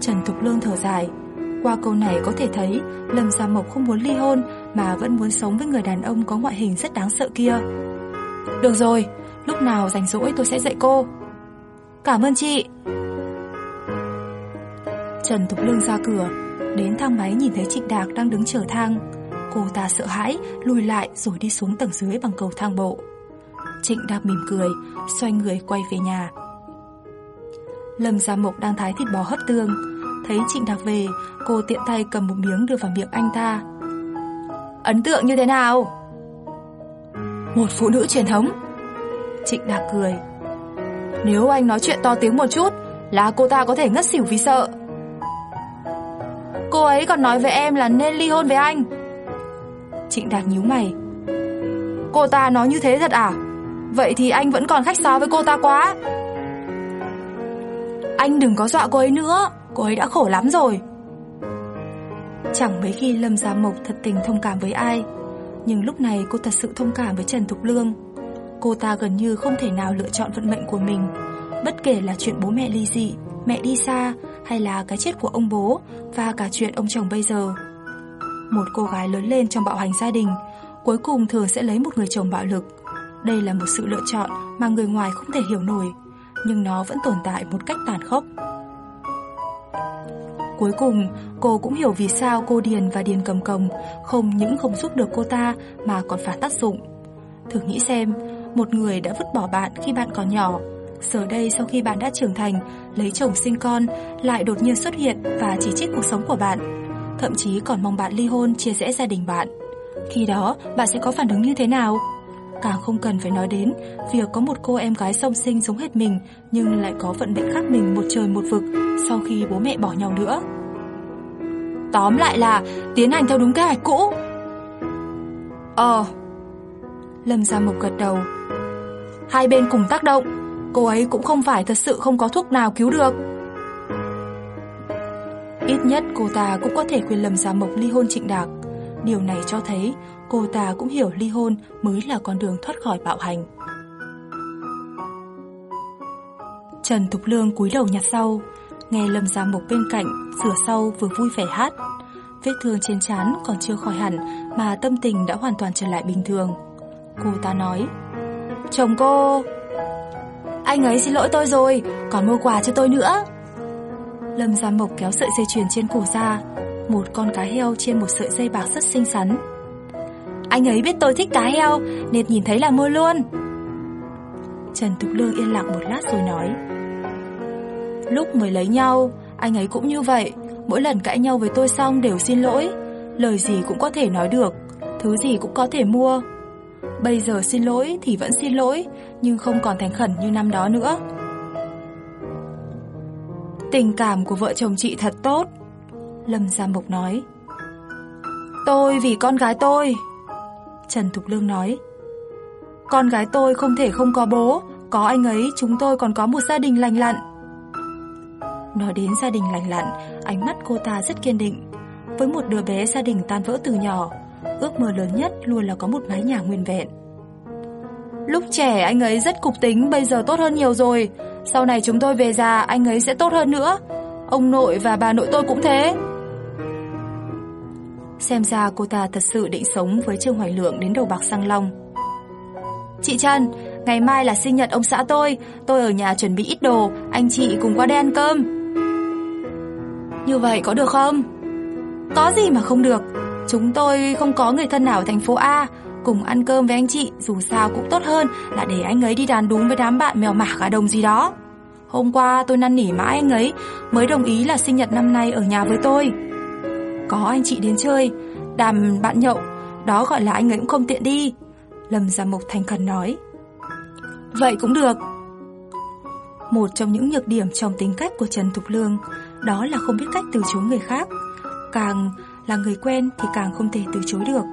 Trần Thục Lương thở dài. Qua câu này có thể thấy Lâm sa Mộc không muốn ly hôn Mà vẫn muốn sống với người đàn ông có ngoại hình rất đáng sợ kia. Được rồi, Lúc nào rảnh rỗi tôi sẽ dạy cô. Cảm ơn chị. Trần Thục Lương ra cửa, Đến thang máy nhìn thấy chị Đạc đang đứng chờ thang. Cô ta sợ hãi, Lùi lại rồi đi xuống tầng dưới bằng cầu thang bộ. Trịnh đang mỉm cười Xoay người quay về nhà Lâm Gia Mộc đang thái thịt bò hấp tương Thấy Trịnh Đạc về, cô tiện tay cầm một miếng đưa vào miệng anh ta. Ấn tượng như thế nào? Một phụ nữ truyền thống. Trịnh Đạc cười. Nếu anh nói chuyện to tiếng một chút, là cô ta có thể ngất xỉu vì sợ. Cô ấy còn nói với em là nên ly hôn với anh. Trịnh Đạc nhíu mày. Cô ta nói như thế thật à? Vậy thì anh vẫn còn khách sáo với cô ta quá. Anh đừng có dọa cô ấy nữa, cô ấy đã khổ lắm rồi. Chẳng mấy khi Lâm Gia Mộc thật tình thông cảm với ai, nhưng lúc này cô thật sự thông cảm với Trần Thục Lương. Cô ta gần như không thể nào lựa chọn vận mệnh của mình, bất kể là chuyện bố mẹ ly dị, mẹ đi xa hay là cái chết của ông bố và cả chuyện ông chồng bây giờ. Một cô gái lớn lên trong bạo hành gia đình, cuối cùng thường sẽ lấy một người chồng bạo lực. Đây là một sự lựa chọn mà người ngoài không thể hiểu nổi, nhưng nó vẫn tồn tại một cách tàn khốc. Cuối cùng, cô cũng hiểu vì sao cô Điền và Điền cầm cồng không những không giúp được cô ta mà còn phá tác dụng. Thử nghĩ xem, một người đã vứt bỏ bạn khi bạn còn nhỏ, giờ đây sau khi bạn đã trưởng thành, lấy chồng sinh con, lại đột nhiên xuất hiện và chỉ trích cuộc sống của bạn. Thậm chí còn mong bạn ly hôn chia rẽ gia đình bạn. Khi đó, bạn sẽ có phản ứng như thế nào? Càng không cần phải nói đến việc có một cô em gái song sinh giống hết mình nhưng lại có vận mệnh khác mình một trời một vực sau khi bố mẹ bỏ nhau nữa. Tóm lại là tiến hành theo đúng kế hoạch cũ. Ờ. Lâm Gia Mộc gật đầu. Hai bên cùng tác động, cô ấy cũng không phải thật sự không có thuốc nào cứu được. Ít nhất cô ta cũng có thể khuyên Lâm Gia Mộc ly hôn Trịnh Đạc. Điều này cho thấy cô ta cũng hiểu ly hôn mới là con đường thoát khỏi bạo hành. Trần Thục Lương cúi đầu nhặt sau, nghe Lâm Gia Mộc bên cạnh rửa sau vừa vui vẻ hát. Vết thương trên trán còn chưa khỏi hẳn mà tâm tình đã hoàn toàn trở lại bình thường. Cô ta nói: "Chồng cô, anh ấy xin lỗi tôi rồi, còn mua quà cho tôi nữa." Lâm Gia Mộc kéo sợi dây chuyền trên cổ ra, một con cá heo trên một sợi dây bạc rất xinh xắn. Anh ấy biết tôi thích cá heo nên nhìn thấy là mua luôn. Trần Thục Lương yên lặng một lát rồi nói. Lúc mới lấy nhau, anh ấy cũng như vậy, mỗi lần cãi nhau với tôi xong đều xin lỗi, lời gì cũng có thể nói được, thứ gì cũng có thể mua. Bây giờ xin lỗi thì vẫn xin lỗi, nhưng không còn thành khẩn như năm đó nữa. Tình cảm của vợ chồng chị thật tốt, Lâm Gia Mộc nói. Tôi vì con gái tôi. Trần Thục Lương nói. Con gái tôi không thể không có bố, có anh ấy chúng tôi còn có một gia đình lành lặn. Nói đến gia đình lành lặn, ánh mắt cô ta rất kiên định. Với một đứa bé gia đình tan vỡ từ nhỏ, ước mơ lớn nhất luôn là có một mái nhà nguyên vẹn. Lúc trẻ anh ấy rất cục tính, bây giờ tốt hơn nhiều rồi. Sau này chúng tôi về già, anh ấy sẽ tốt hơn nữa. Ông nội và bà nội tôi cũng thế. Xem ra cô ta thật sự định sống với Trương Hoài Lượng đến đầu bạc sang long. Chị Trần, ngày mai là sinh nhật ông xã tôi, tôi ở nhà chuẩn bị ít đồ, anh chị cùng qua đây ăn cơm. Như vậy có được không? Có gì mà không được, chúng tôi không có người thân nào ở thành phố A, cùng ăn cơm với anh chị dù sao cũng tốt hơn là để anh ấy đi đàn đúng với đám bạn mèo mả cả đồng gì đó. Hôm qua tôi năn nỉ mãi anh ấy mới đồng ý là sinh nhật năm nay ở nhà với tôi. Có anh chị đến chơi, đàm bạn nhậu, đó gọi là anh ấy cũng không tiện đi. Lâm Gia Mộc thành khẩn nói. Vậy cũng được. Một trong những nhược điểm trong tính cách của Trần Thục Lương đó là không biết cách từ chối người khác. Càng là người quen thì càng không thể từ chối được.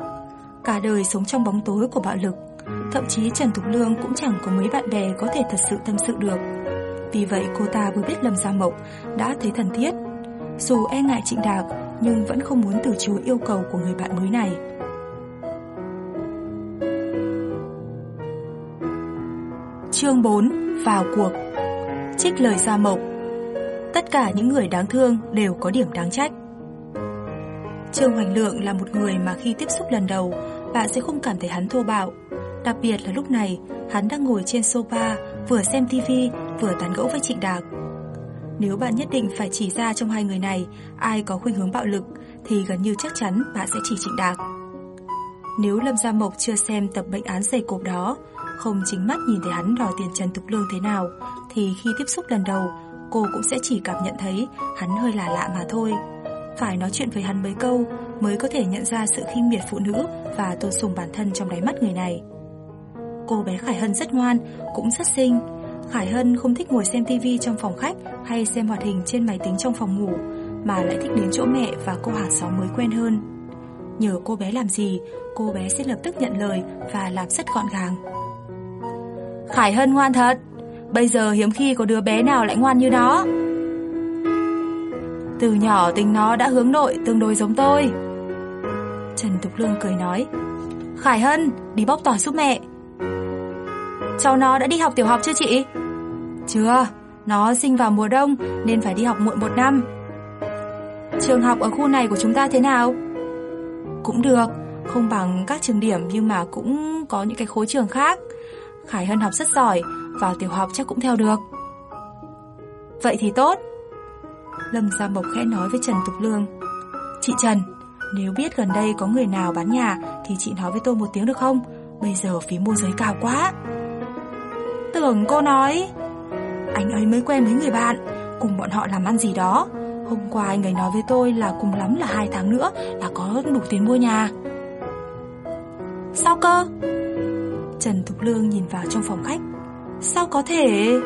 Cả đời sống trong bóng tối của bạo lực, thậm chí Trần Thục Lương cũng chẳng có mấy bạn bè có thể thật sự tâm sự được. Vì vậy cô ta vừa biết Lâm Gia Mộc đã thấy thần thiết. Dù e ngại Trịnh Đạc nhưng vẫn không muốn từ chối yêu cầu của người bạn mới này. Chương 4: Vào cuộc. Trích lời Gia Mộc. Tất cả những người đáng thương đều có điểm đáng trách. Trương Hoành Lượng là một người mà khi tiếp xúc lần đầu, bạn sẽ không cảm thấy hắn thô bạo. Đặc biệt là lúc này, hắn đang ngồi trên sofa, vừa xem tivi, vừa tán gẫu với Trịnh Đạc. Nếu bạn nhất định phải chỉ ra trong hai người này ai có khuynh hướng bạo lực thì gần như chắc chắn bạn sẽ chỉ Trịnh Đạc. Nếu Lâm Gia Mộc chưa xem tập bệnh án dày cộp đó, không chính mắt nhìn thấy hắn đòi tiền Trần Tục Lương thế nào, thì khi tiếp xúc lần đầu, cô cũng sẽ chỉ cảm nhận thấy hắn hơi là lạ mà thôi. Phải nói chuyện với hắn mấy câu mới có thể nhận ra sự khinh miệt phụ nữ và tôn sùng bản thân trong đáy mắt người này. Cô bé Khải Hân rất ngoan, cũng rất xinh. Khải Hân không thích ngồi xem tivi trong phòng khách hay xem hoạt hình trên máy tính trong phòng ngủ, mà lại thích đến chỗ mẹ và cô hàng xóm mới quen hơn. Nhờ cô bé làm gì, cô bé sẽ lập tức nhận lời và làm rất gọn gàng. Khải Hân ngoan thật, bây giờ hiếm khi có đứa bé nào lại ngoan như nó. Từ nhỏ tính nó đã hướng nội tương đối giống tôi. Trần Tục Lương cười nói, Khải Hân, đi bóc tỏi giúp mẹ. Cháu nó đã đi học tiểu học chưa chị? Chưa, nó sinh vào mùa đông nên phải đi học muộn một năm. Trường học ở khu này của chúng ta thế nào? Cũng được, không bằng các trường điểm nhưng mà cũng có những cái khối trường khác. Khải Hân học rất giỏi, vào tiểu học chắc cũng theo được. Vậy thì tốt. Lâm Gia Mộc khẽ nói với Trần Tục Lương. Chị Trần, nếu biết gần đây có người nào bán nhà thì chị nói với tôi một tiếng được không? Bây giờ phí môi giới cao quá. Tưởng cô nói. Anh ấy mới quen với người bạn, Cùng bọn họ làm ăn gì đó. Hôm qua anh ấy nói với tôi là cùng lắm là hai tháng nữa Là có đủ tiền mua nhà. Sao cơ? Trần Thục Lương nhìn vào trong phòng khách. Sao có thể?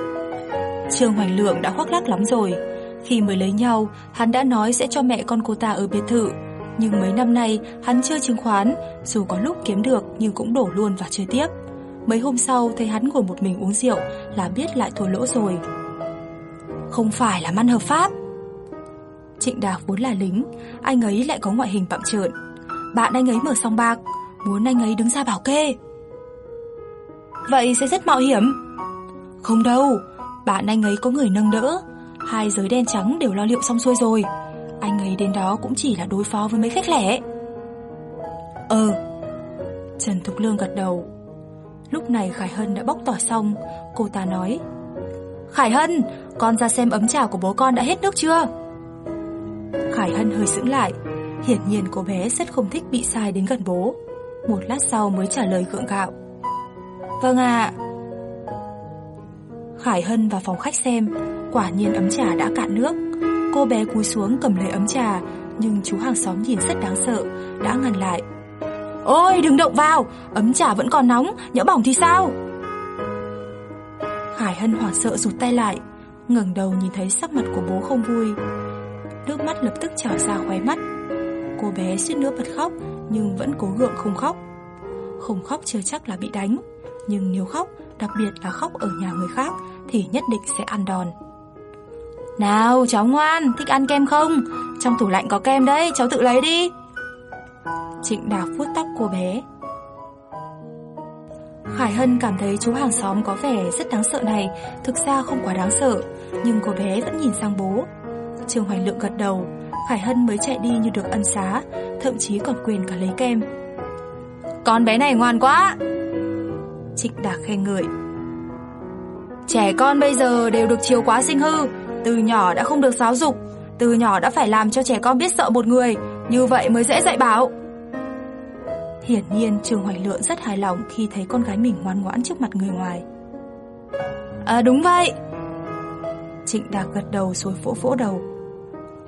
Trương Hoành Lượng đã khoác lác lắm rồi. Khi mới lấy nhau, Hắn đã nói sẽ cho mẹ con cô ta ở biệt thự. Nhưng mấy năm nay, hắn chưa chứng khoán, Dù có lúc kiếm được Nhưng cũng đổ luôn và chơi tiếp. Mấy hôm sau, thấy hắn ngồi một mình uống rượu Là biết lại thua lỗ rồi. Không phải là ăn hợp pháp. Trịnh Đạc vốn là lính, Anh ấy lại có ngoại hình bặm trợn. Bạn anh ấy mở song bạc, Muốn anh ấy đứng ra bảo kê. Vậy sẽ rất mạo hiểm. Không đâu, Bạn anh ấy có người nâng đỡ, Hai giới đen trắng đều lo liệu xong xuôi rồi. Anh ấy đến đó cũng chỉ là đối phó với mấy khách lẻ. Ờ. Trần Thục Lương gật đầu. Lúc này Khải Hân đã bóc tỏi xong. Cô ta nói Khải Hân, con ra xem ấm trà của bố con đã hết nước chưa? Khải Hân hơi sững lại. Hiển nhiên cô bé rất không thích bị sai đến gần bố. Một lát sau mới trả lời gượng gạo. Vâng ạ. Khải Hân vào phòng khách xem Quả nhiên ấm trà đã cạn nước. Cô bé cúi xuống cầm lấy ấm trà Nhưng chú hàng xóm nhìn rất đáng sợ Đã ngăn lại. Ôi, đừng động vào. Ấm trà vẫn còn nóng, Nhỡ bỏng thì sao? Khải Hân hoảng sợ rụt tay lại, ngẩng đầu nhìn thấy sắc mặt của bố không vui. Nước mắt lập tức trào ra khóe mắt. Cô bé suýt nữa bật khóc, Nhưng vẫn cố gượng không khóc. Không khóc chưa chắc là bị đánh, Nhưng nếu khóc, Đặc biệt là khóc ở nhà người khác, Thì nhất định sẽ ăn đòn. Nào, cháu ngoan, Thích ăn kem không? Trong tủ lạnh có kem đấy, cháu tự lấy đi. Trịnh Đạc vuốt tóc cô bé. Khải Hân cảm thấy chú hàng xóm có vẻ rất đáng sợ này Thực ra không quá đáng sợ Nhưng cô bé vẫn nhìn sang bố. Trương Hoành Lượng gật đầu Khải Hân mới chạy đi như được ân xá Thậm chí còn quyền cả lấy kem. Con bé này ngoan quá! Trịnh Đạc khen ngợi. Trẻ con bây giờ đều được chiều quá sinh hư Từ nhỏ đã không được giáo dục Từ nhỏ đã phải làm cho trẻ con biết sợ một người Như vậy mới dễ dạy bảo Hiển nhiên Trường Hoành Lượng rất hài lòng khi thấy con gái mình ngoan ngoãn trước mặt người ngoài. À đúng vậy. Trịnh Đạc gật đầu rồi vỗ vỗ đầu.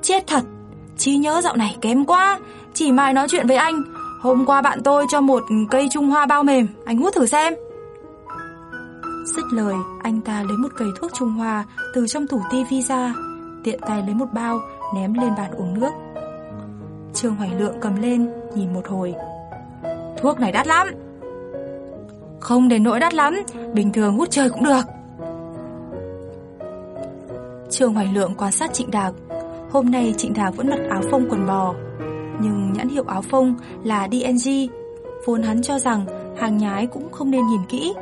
Chết thật, trí nhớ dạo này kém quá, chỉ mai nói chuyện với anh. Hôm qua bạn tôi cho một cây trung hoa bao mềm, anh hút thử xem. Dứt lời, anh ta lấy một cây thuốc trung hoa từ trong tủ tivi ra, tiện tay lấy một bao, ném lên bàn uống nước. Trương Hoành Lượng cầm lên, nhìn một hồi, Thuốc này đắt lắm. Không đến nỗi đắt lắm, Bình thường hút chơi cũng được. Trương Hoài Lượng quan sát Trịnh Đạc. Hôm nay Trịnh Đạc vẫn mặc áo phông quần bò, Nhưng nhãn hiệu áo phông là DNG Vốn hắn cho rằng hàng nhái cũng không nên nhìn kỹ.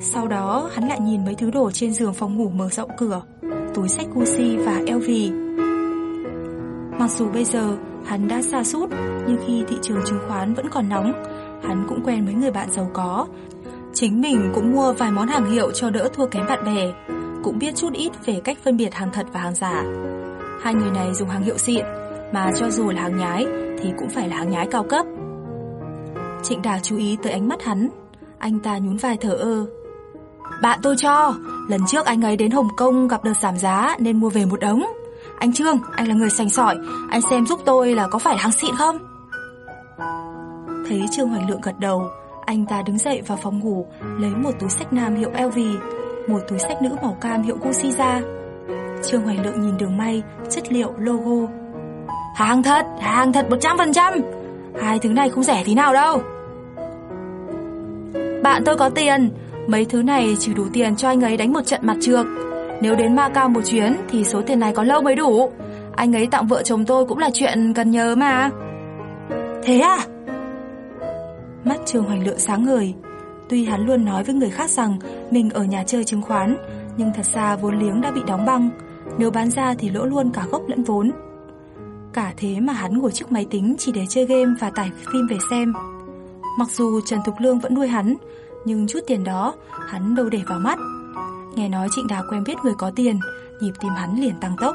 Sau đó, hắn lại nhìn mấy thứ đồ trên giường phòng ngủ mở rộng cửa, Túi sách Gucci và LV Mặc dù bây giờ hắn đã xa sút, Nhưng khi thị trường chứng khoán vẫn còn nóng Hắn cũng quen với người bạn giàu có. Chính mình cũng mua vài món hàng hiệu cho đỡ thua kém bạn bè. Cũng biết chút ít về cách phân biệt hàng thật và hàng giả. Hai người này dùng hàng hiệu xịn Mà cho dù là hàng nhái Thì cũng phải là hàng nhái cao cấp. Trịnh Đà chú ý tới ánh mắt hắn. Anh ta nhún vai thở ơ. Bạn tôi cho Lần trước anh ấy đến Hồng Kông gặp đợt giảm giá nên mua về một đống. Anh Trương, anh là người sành sỏi, anh xem giúp tôi là có phải hàng xịn không? Thấy Trương Hoành Lượng gật đầu, anh ta đứng dậy vào phòng ngủ, lấy một túi sách nam hiệu LV, một túi sách nữ màu cam hiệu Gucci ra. Trương Hoành Lượng nhìn đường may, chất liệu, logo. Hàng thật, hàng thật 100%. Hai thứ này không rẻ tí nào đâu. Bạn tôi có tiền, mấy thứ này chỉ đủ tiền cho anh ấy đánh một trận mặt trược. Nếu đến Macau một chuyến thì số tiền này có lâu mới đủ. Anh ấy tặng vợ chồng tôi cũng là chuyện cần nhớ mà. Thế à? Mắt Trương Hoành Lượng sáng ngời. Tuy hắn luôn nói với người khác rằng mình ở nhà chơi chứng khoán, nhưng thật ra vốn liếng đã bị đóng băng. Nếu bán ra thì lỗ luôn cả gốc lẫn vốn. Cả thế mà hắn ngồi trước máy tính chỉ để chơi game và tải phim về xem. Mặc dù Trần Thục Lương vẫn nuôi hắn, nhưng chút tiền đó hắn đâu để vào mắt. Nghe nói Trịnh Đạc quen biết người có tiền, nhịp tim hắn liền tăng tốc.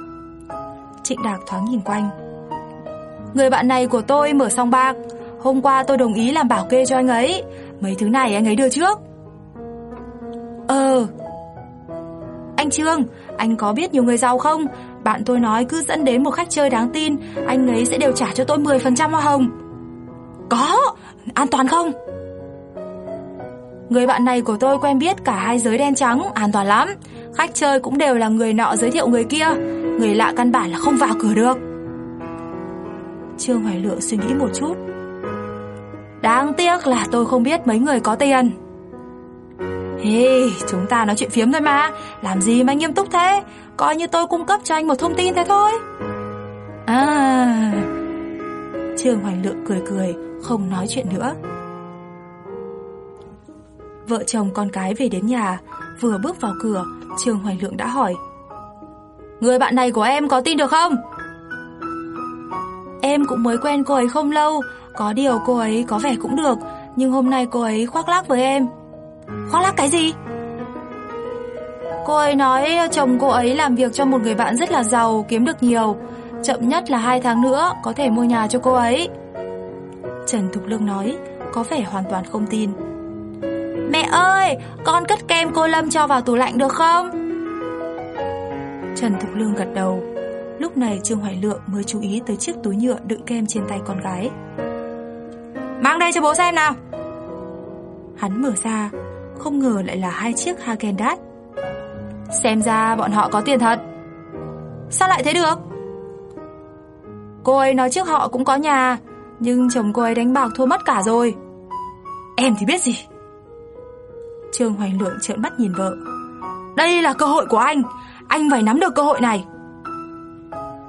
Trịnh Đạc thoáng nhìn quanh. Người bạn này của tôi mở song bạc, hôm qua tôi đồng ý làm bảo kê cho anh ấy, mấy thứ này anh ấy đưa trước. Ờ. Anh Trương, anh có biết nhiều người giàu không? Bạn tôi nói cứ dẫn đến một khách chơi đáng tin, anh ấy sẽ đều trả cho tôi 10% hoa hồng. Có, an toàn không? Người bạn này của tôi quen biết cả hai giới đen trắng, an toàn lắm. Khách chơi cũng đều là người nọ giới thiệu người kia, người lạ căn bản là không vào cửa được. Trương Hoài Lượng suy nghĩ một chút. Đáng tiếc là tôi không biết mấy người có tiền. Hey, chúng ta nói chuyện phiếm thôi mà, làm gì mà nghiêm túc thế? Coi như tôi cung cấp cho anh một thông tin thế thôi. À... Trương Hoành Lượng cười cười, không nói chuyện nữa. Vợ chồng con cái về đến nhà, vừa bước vào cửa, Trương Hoành Lượng đã hỏi. Người bạn này của em có tin được không? Em cũng mới quen cô ấy không lâu, có điều cô ấy có vẻ cũng được, nhưng hôm nay cô ấy khoác lác với em. Khoác lác cái gì? Cô ấy nói chồng cô ấy làm việc cho một người bạn rất là giàu, kiếm được nhiều, chậm nhất là hai tháng nữa có thể mua nhà cho cô ấy. Trần Thục Lương nói, có vẻ hoàn toàn không tin. Mẹ ơi, con cất kem cô Lâm cho vào tủ lạnh được không? Trần Thục Lương gật đầu. Lúc này Trương Hoài Lượng mới chú ý tới chiếc túi nhựa đựng kem trên tay con gái. Mang đây cho bố xem nào. Hắn mở ra, không ngờ lại là hai chiếc Häagen-Dazs. Xem ra bọn họ có tiền thật. Sao lại thế được? Cô ấy nói trước họ cũng có nhà, nhưng chồng cô ấy đánh bạc thua mất cả rồi. Em thì biết gì. Trương Hoành Lượng trợn mắt nhìn vợ. Đây là cơ hội của anh, anh phải nắm được cơ hội này.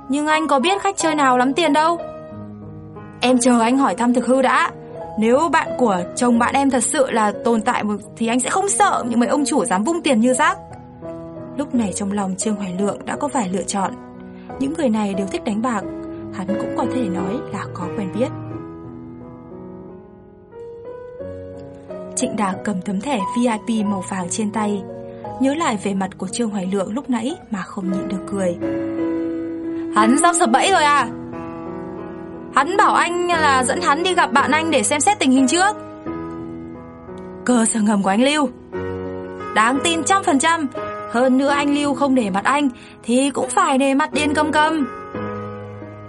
Nhưng anh có biết khách chơi nào lắm tiền đâu. Em chờ anh hỏi thăm thực hư đã. Nếu bạn của chồng bạn em thật sự là tồn tại một thì anh sẽ không sợ những mấy ông chủ dám vung tiền như rác. Lúc này trong lòng Trương Hoài Lượng đã có vài lựa chọn. Những người này đều thích đánh bạc, hắn cũng có thể nói là có quen biết. Trịnh Đạc cầm tấm thẻ VIP màu vàng trên tay, nhớ lại về mặt của Trương Hoài Lượng lúc nãy mà không nhịn được cười. Hắn sắp sập bẫy rồi à? Hắn bảo anh là dẫn hắn đi gặp bạn anh để xem xét tình hình trước. Cơ sở ngầm của anh Lưu. Đáng tin trăm phần trăm. Hơn nữa anh Lưu không để mặt anh thì cũng phải để mặt Điền Cầm Cầm.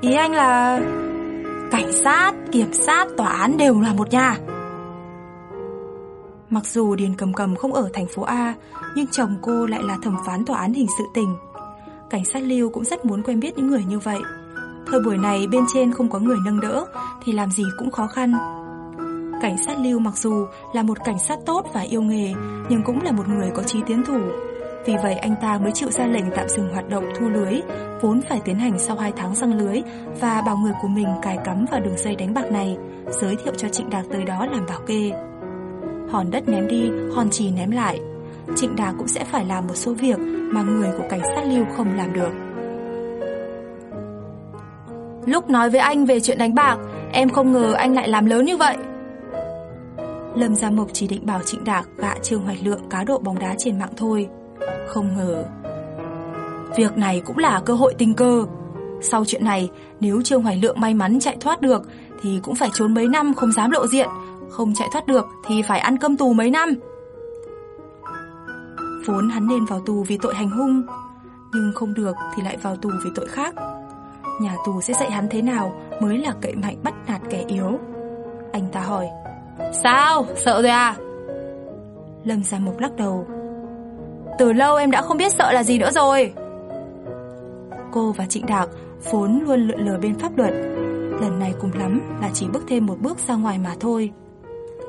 Ý anh là cảnh sát, kiểm sát, tòa án đều là một nhà. Mặc dù Điền Cầm Cầm không ở thành phố A, nhưng chồng cô lại là thẩm phán tòa án hình sự tỉnh. Cảnh sát Lưu cũng rất muốn quen biết những người như vậy. Thời buổi này bên trên không có người nâng đỡ thì làm gì cũng khó khăn. Cảnh sát Lưu mặc dù là một cảnh sát tốt và yêu nghề, nhưng cũng là một người có trí tiến thủ. Vì vậy anh ta mới chịu ra lệnh tạm dừng hoạt động thu lưới, vốn phải tiến hành sau 2 tháng răng lưới và bảo người của mình cài cắm vào đường dây đánh bạc này, giới thiệu cho Trịnh Đạt tới đó làm bảo kê. Hòn đất ném đi, hòn trì ném lại. Trịnh Đạt cũng sẽ phải làm một số việc mà người của cảnh sát Lưu không làm được. Lúc nói với anh về chuyện đánh bạc, em không ngờ anh lại làm lớn như vậy. Lâm Gia Mộc chỉ định bảo Trịnh Đạc gạ Trương hoài Lượng cá độ bóng đá trên mạng thôi. Không ngờ. Việc này cũng là cơ hội tình cơ. Sau chuyện này, nếu Trương Hoài Lượng may mắn chạy thoát được thì cũng phải trốn mấy năm không dám lộ diện, không chạy thoát được thì phải ăn cơm tù mấy năm. Vốn hắn nên vào tù vì tội hành hung Nhưng không được thì lại vào tù vì tội khác Nhà tù sẽ dạy hắn thế nào Mới là cậy mạnh bắt nạt kẻ yếu? Anh ta hỏi. Sao? Sợ rồi à? Lâm Gia Mộc lắc đầu. Từ lâu em đã không biết sợ là gì nữa rồi. Cô và Trịnh Đạc vốn luôn lượn lờ bên pháp luật. Lần này cùng lắm là chỉ bước thêm một bước ra ngoài mà thôi.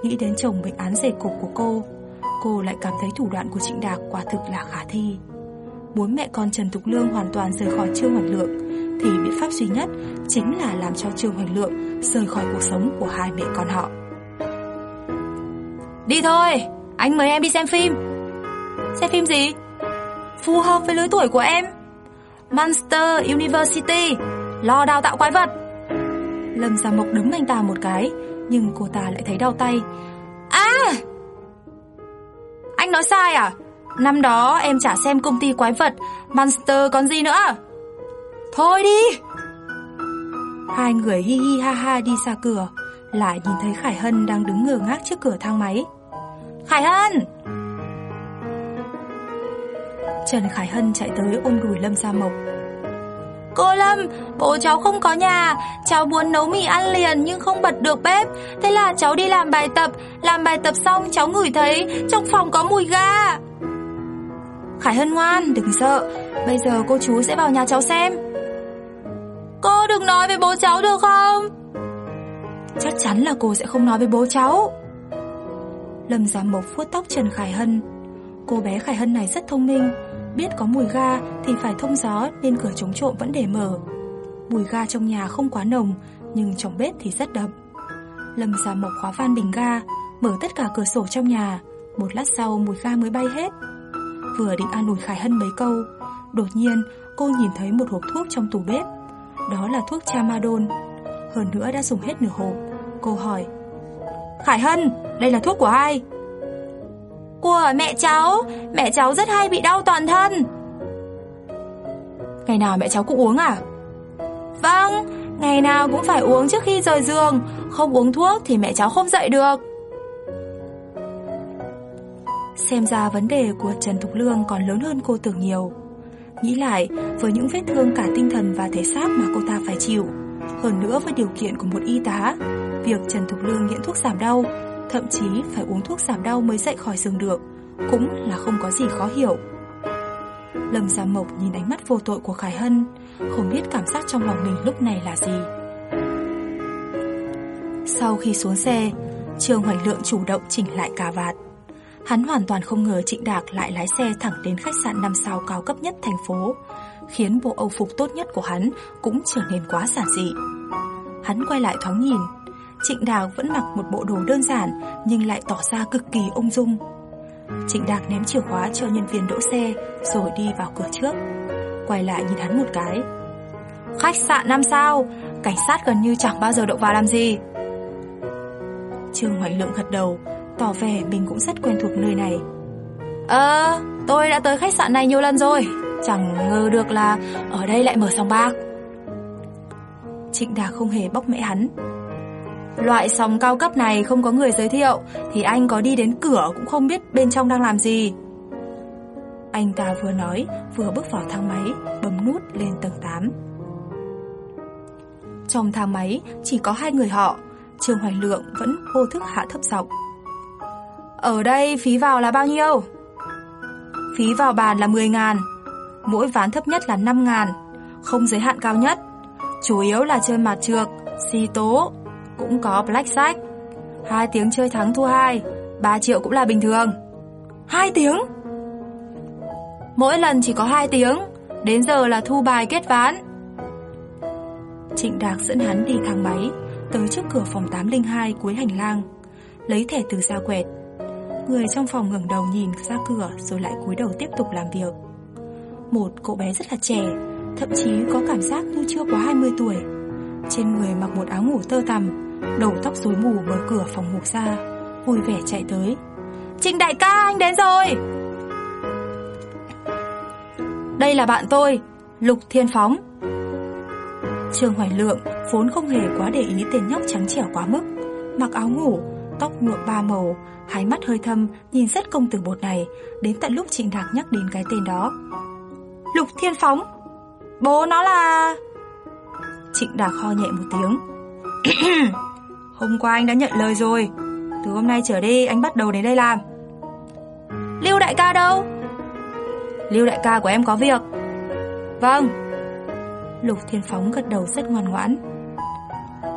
Nghĩ đến chồng bệnh án dày cục của cô Cô lại cảm thấy thủ đoạn của Trịnh Đạc quả thực là khả thi. Muốn mẹ con Trần Thục Lương hoàn toàn rời khỏi Trương Hoành Lượng Thì biện pháp duy nhất chính là làm cho Trương Hoành Lượng rời khỏi cuộc sống của hai mẹ con họ. Đi thôi, anh mời em đi xem phim. Xem phim gì? Phù hợp với lứa tuổi của em. Monster University Lo đào tạo quái vật. Lâm Gia Mộc đấm anh ta một cái Nhưng cô ta lại thấy đau tay. À! Anh nói sai à? Năm đó em chả xem công ty quái vật Monster còn gì nữa Thôi đi. Hai người hi hi ha ha đi ra cửa Lại nhìn thấy Khải Hân đang đứng ngơ ngác trước cửa thang máy. Khải Hân! Trần Khải Hân chạy tới ôm đùi Lâm Gia Mộc. Cô Lâm, bố cháu không có nhà Cháu muốn nấu mì ăn liền nhưng không bật được bếp. Thế là cháu đi làm bài tập Làm bài tập xong cháu ngửi thấy Trong phòng có mùi ga Khải Hân ngoan, đừng sợ Bây giờ cô chú sẽ vào nhà cháu xem. Cô đừng nói với bố cháu được không Chắc chắn là cô sẽ không nói với bố cháu Lâm giám Mộc vuốt tóc Trần Khải Hân Cô bé Khải Hân này rất thông minh Biết có mùi ga thì phải thông gió nên cửa chống trộm vẫn để mở. Mùi ga trong nhà không quá nồng, nhưng trong bếp thì rất đậm. Lâm giám Mộc khóa van bình ga, mở tất cả cửa sổ trong nhà. Một lát sau mùi ga mới bay hết. Vừa định an ủi Khải Hân mấy câu, đột nhiên cô nhìn thấy một hộp thuốc trong tủ bếp. Đó là thuốc Tramadol. Hơn nữa đã dùng hết nửa hộp. Cô hỏi, Khải Hân, đây là thuốc của ai? Của mẹ cháu Mẹ cháu rất hay bị đau toàn thân Ngày nào mẹ cháu cũng uống à Vâng Ngày nào cũng phải uống trước khi rời giường Không uống thuốc thì mẹ cháu không dậy được Xem ra vấn đề của Trần Thục Lương còn lớn hơn cô tưởng nhiều Nghĩ lại, với những vết thương cả tinh thần và thể xác mà cô ta phải chịu Hơn nữa với điều kiện của một y tá Việc Trần Thục Lương nghiện thuốc giảm đau thậm chí phải uống thuốc giảm đau mới dậy khỏi giường được, cũng là không có gì khó hiểu. Lâm Gia Mộc nhìn ánh mắt vô tội của Khải Hân, không biết cảm giác trong lòng mình lúc này là gì. Sau khi xuống xe, Trương Hoành Lượng chủ động chỉnh lại cà vạt. Hắn hoàn toàn không ngờ Trịnh Đạc lại lái xe thẳng đến khách sạn 5 sao cao cấp nhất thành phố, khiến bộ âu phục tốt nhất của hắn cũng trở nên quá giản dị. Hắn quay lại thoáng nhìn, Trịnh Đạc vẫn mặc một bộ đồ đơn giản nhưng lại tỏ ra cực kỳ ung dung. Trịnh Đạc ném chìa khóa cho nhân viên đỗ xe rồi đi vào cửa trước. Quay lại nhìn hắn một cái. Khách sạn 5 sao, cảnh sát gần như chẳng bao giờ động vào làm gì. Trương Hoành Lượng gật đầu, tỏ vẻ mình cũng rất quen thuộc nơi này. Ờ, tôi đã tới khách sạn này nhiều lần rồi, chẳng ngờ được là ở đây lại mở sòng bạc. Trịnh Đà không hề bóc mẽ hắn, Loại sòng cao cấp này không có người giới thiệu Thì anh có đi đến cửa cũng không biết bên trong đang làm gì. Anh ta vừa nói Vừa bước vào thang máy Bấm nút lên tầng 8 Trong thang máy Chỉ có hai người họ Trương hoài Lượng vẫn vô thức hạ thấp giọng. Ở đây phí vào là bao nhiêu? Phí vào bàn là 10 ngàn Mỗi ván thấp nhất là 5 ngàn Không giới hạn cao nhất Chủ yếu là chơi mặt trược, xì tố cũng có blackjack. Hai tiếng chơi thắng thua hai, 3 triệu cũng là bình thường. Hai tiếng? Mỗi lần chỉ có hai tiếng, đến giờ là thu bài kết ván. Trịnh Đạc dẫn hắn đi thang máy, tới trước cửa phòng 802 cuối hành lang, lấy thẻ từ ra quẹt. Người trong phòng ngẩng đầu nhìn ra cửa rồi lại cúi đầu tiếp tục làm việc. Một cậu bé rất là trẻ, thậm chí có cảm giác như chưa quá 20 tuổi. Trên người mặc một áo ngủ tơ tằm, đầu tóc rối mù mở cửa phòng ngủ ra, vui vẻ chạy tới. Trịnh đại ca anh đến rồi. Đây là bạn tôi, Lục Thiên Phóng. Trương Hoài Lượng vốn không hề quá để ý tên nhóc trắng trẻo quá mức, mặc áo ngủ, tóc nhuộm ba màu, hai mắt hơi thâm, nhìn rất công tử bột này, đến tận lúc Trịnh Đạc nhắc đến cái tên đó. Lục Thiên Phóng, bố nó là... Trịnh Đạc ho nhẹ một tiếng. Hôm qua anh đã nhận lời rồi, từ hôm nay trở đi anh bắt đầu đến đây làm. Lưu đại ca đâu? Lưu đại ca của em có việc. Vâng. Lục Thiên Phóng gật đầu rất ngoan ngoãn.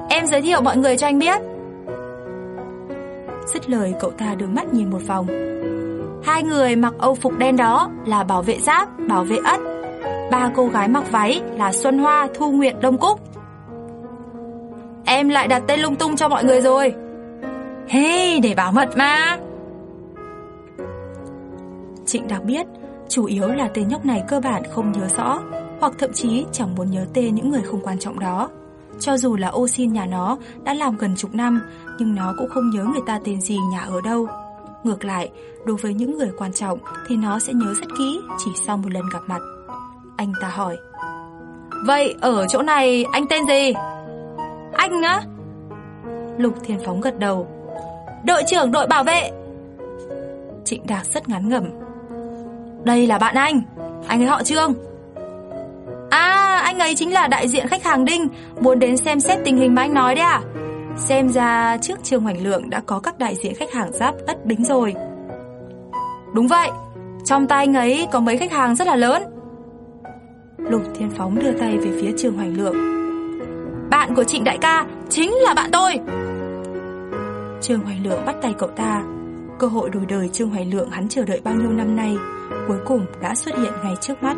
Em giới thiệu mọi người cho anh biết. Dứt lời cậu ta đưa mắt nhìn một vòng. Hai người mặc âu phục đen đó là bảo vệ giáp, bảo vệ ất. Ba cô gái mặc váy là Xuân Hoa, Thu Nguyệt, Đông Cúc. Em lại đặt tên lung tung cho mọi người rồi. Hey, để bảo mật mà. Trịnh đặc biết Chủ yếu là tên nhóc này cơ bản không nhớ rõ Hoặc thậm chí chẳng muốn nhớ tên những người không quan trọng đó cho dù là ô xin nhà nó đã làm gần chục năm, nhưng nó cũng không nhớ người ta tên gì nhà ở đâu. Ngược lại, đối với những người quan trọng thì nó sẽ nhớ rất kỹ chỉ sau một lần gặp mặt. Anh ta hỏi. Vậy ở chỗ này anh tên gì? Anh á? Lục Thiên Phóng gật đầu. Đội trưởng đội bảo vệ. Trịnh Đạc rất ngắn ngẩm. Đây là bạn anh, anh ấy họ Trương. À, anh ấy chính là đại diện khách hàng Đinh, muốn đến xem xét tình hình mà anh nói đấy à? Xem ra trước Trương Hoành Lượng đã có các đại diện khách hàng giáp ất bính rồi. Đúng vậy, trong tay anh ấy có mấy khách hàng rất là lớn. Lục Thiên Phóng đưa tay về phía Trương Hoành Lượng. Bạn của Trịnh Đại ca chính là bạn tôi. Trương Hoành Lượng bắt tay cậu ta. Cơ hội đổi đời Trương Hoành Lượng hắn chờ đợi bao nhiêu năm nay, cuối cùng đã xuất hiện ngay trước mắt.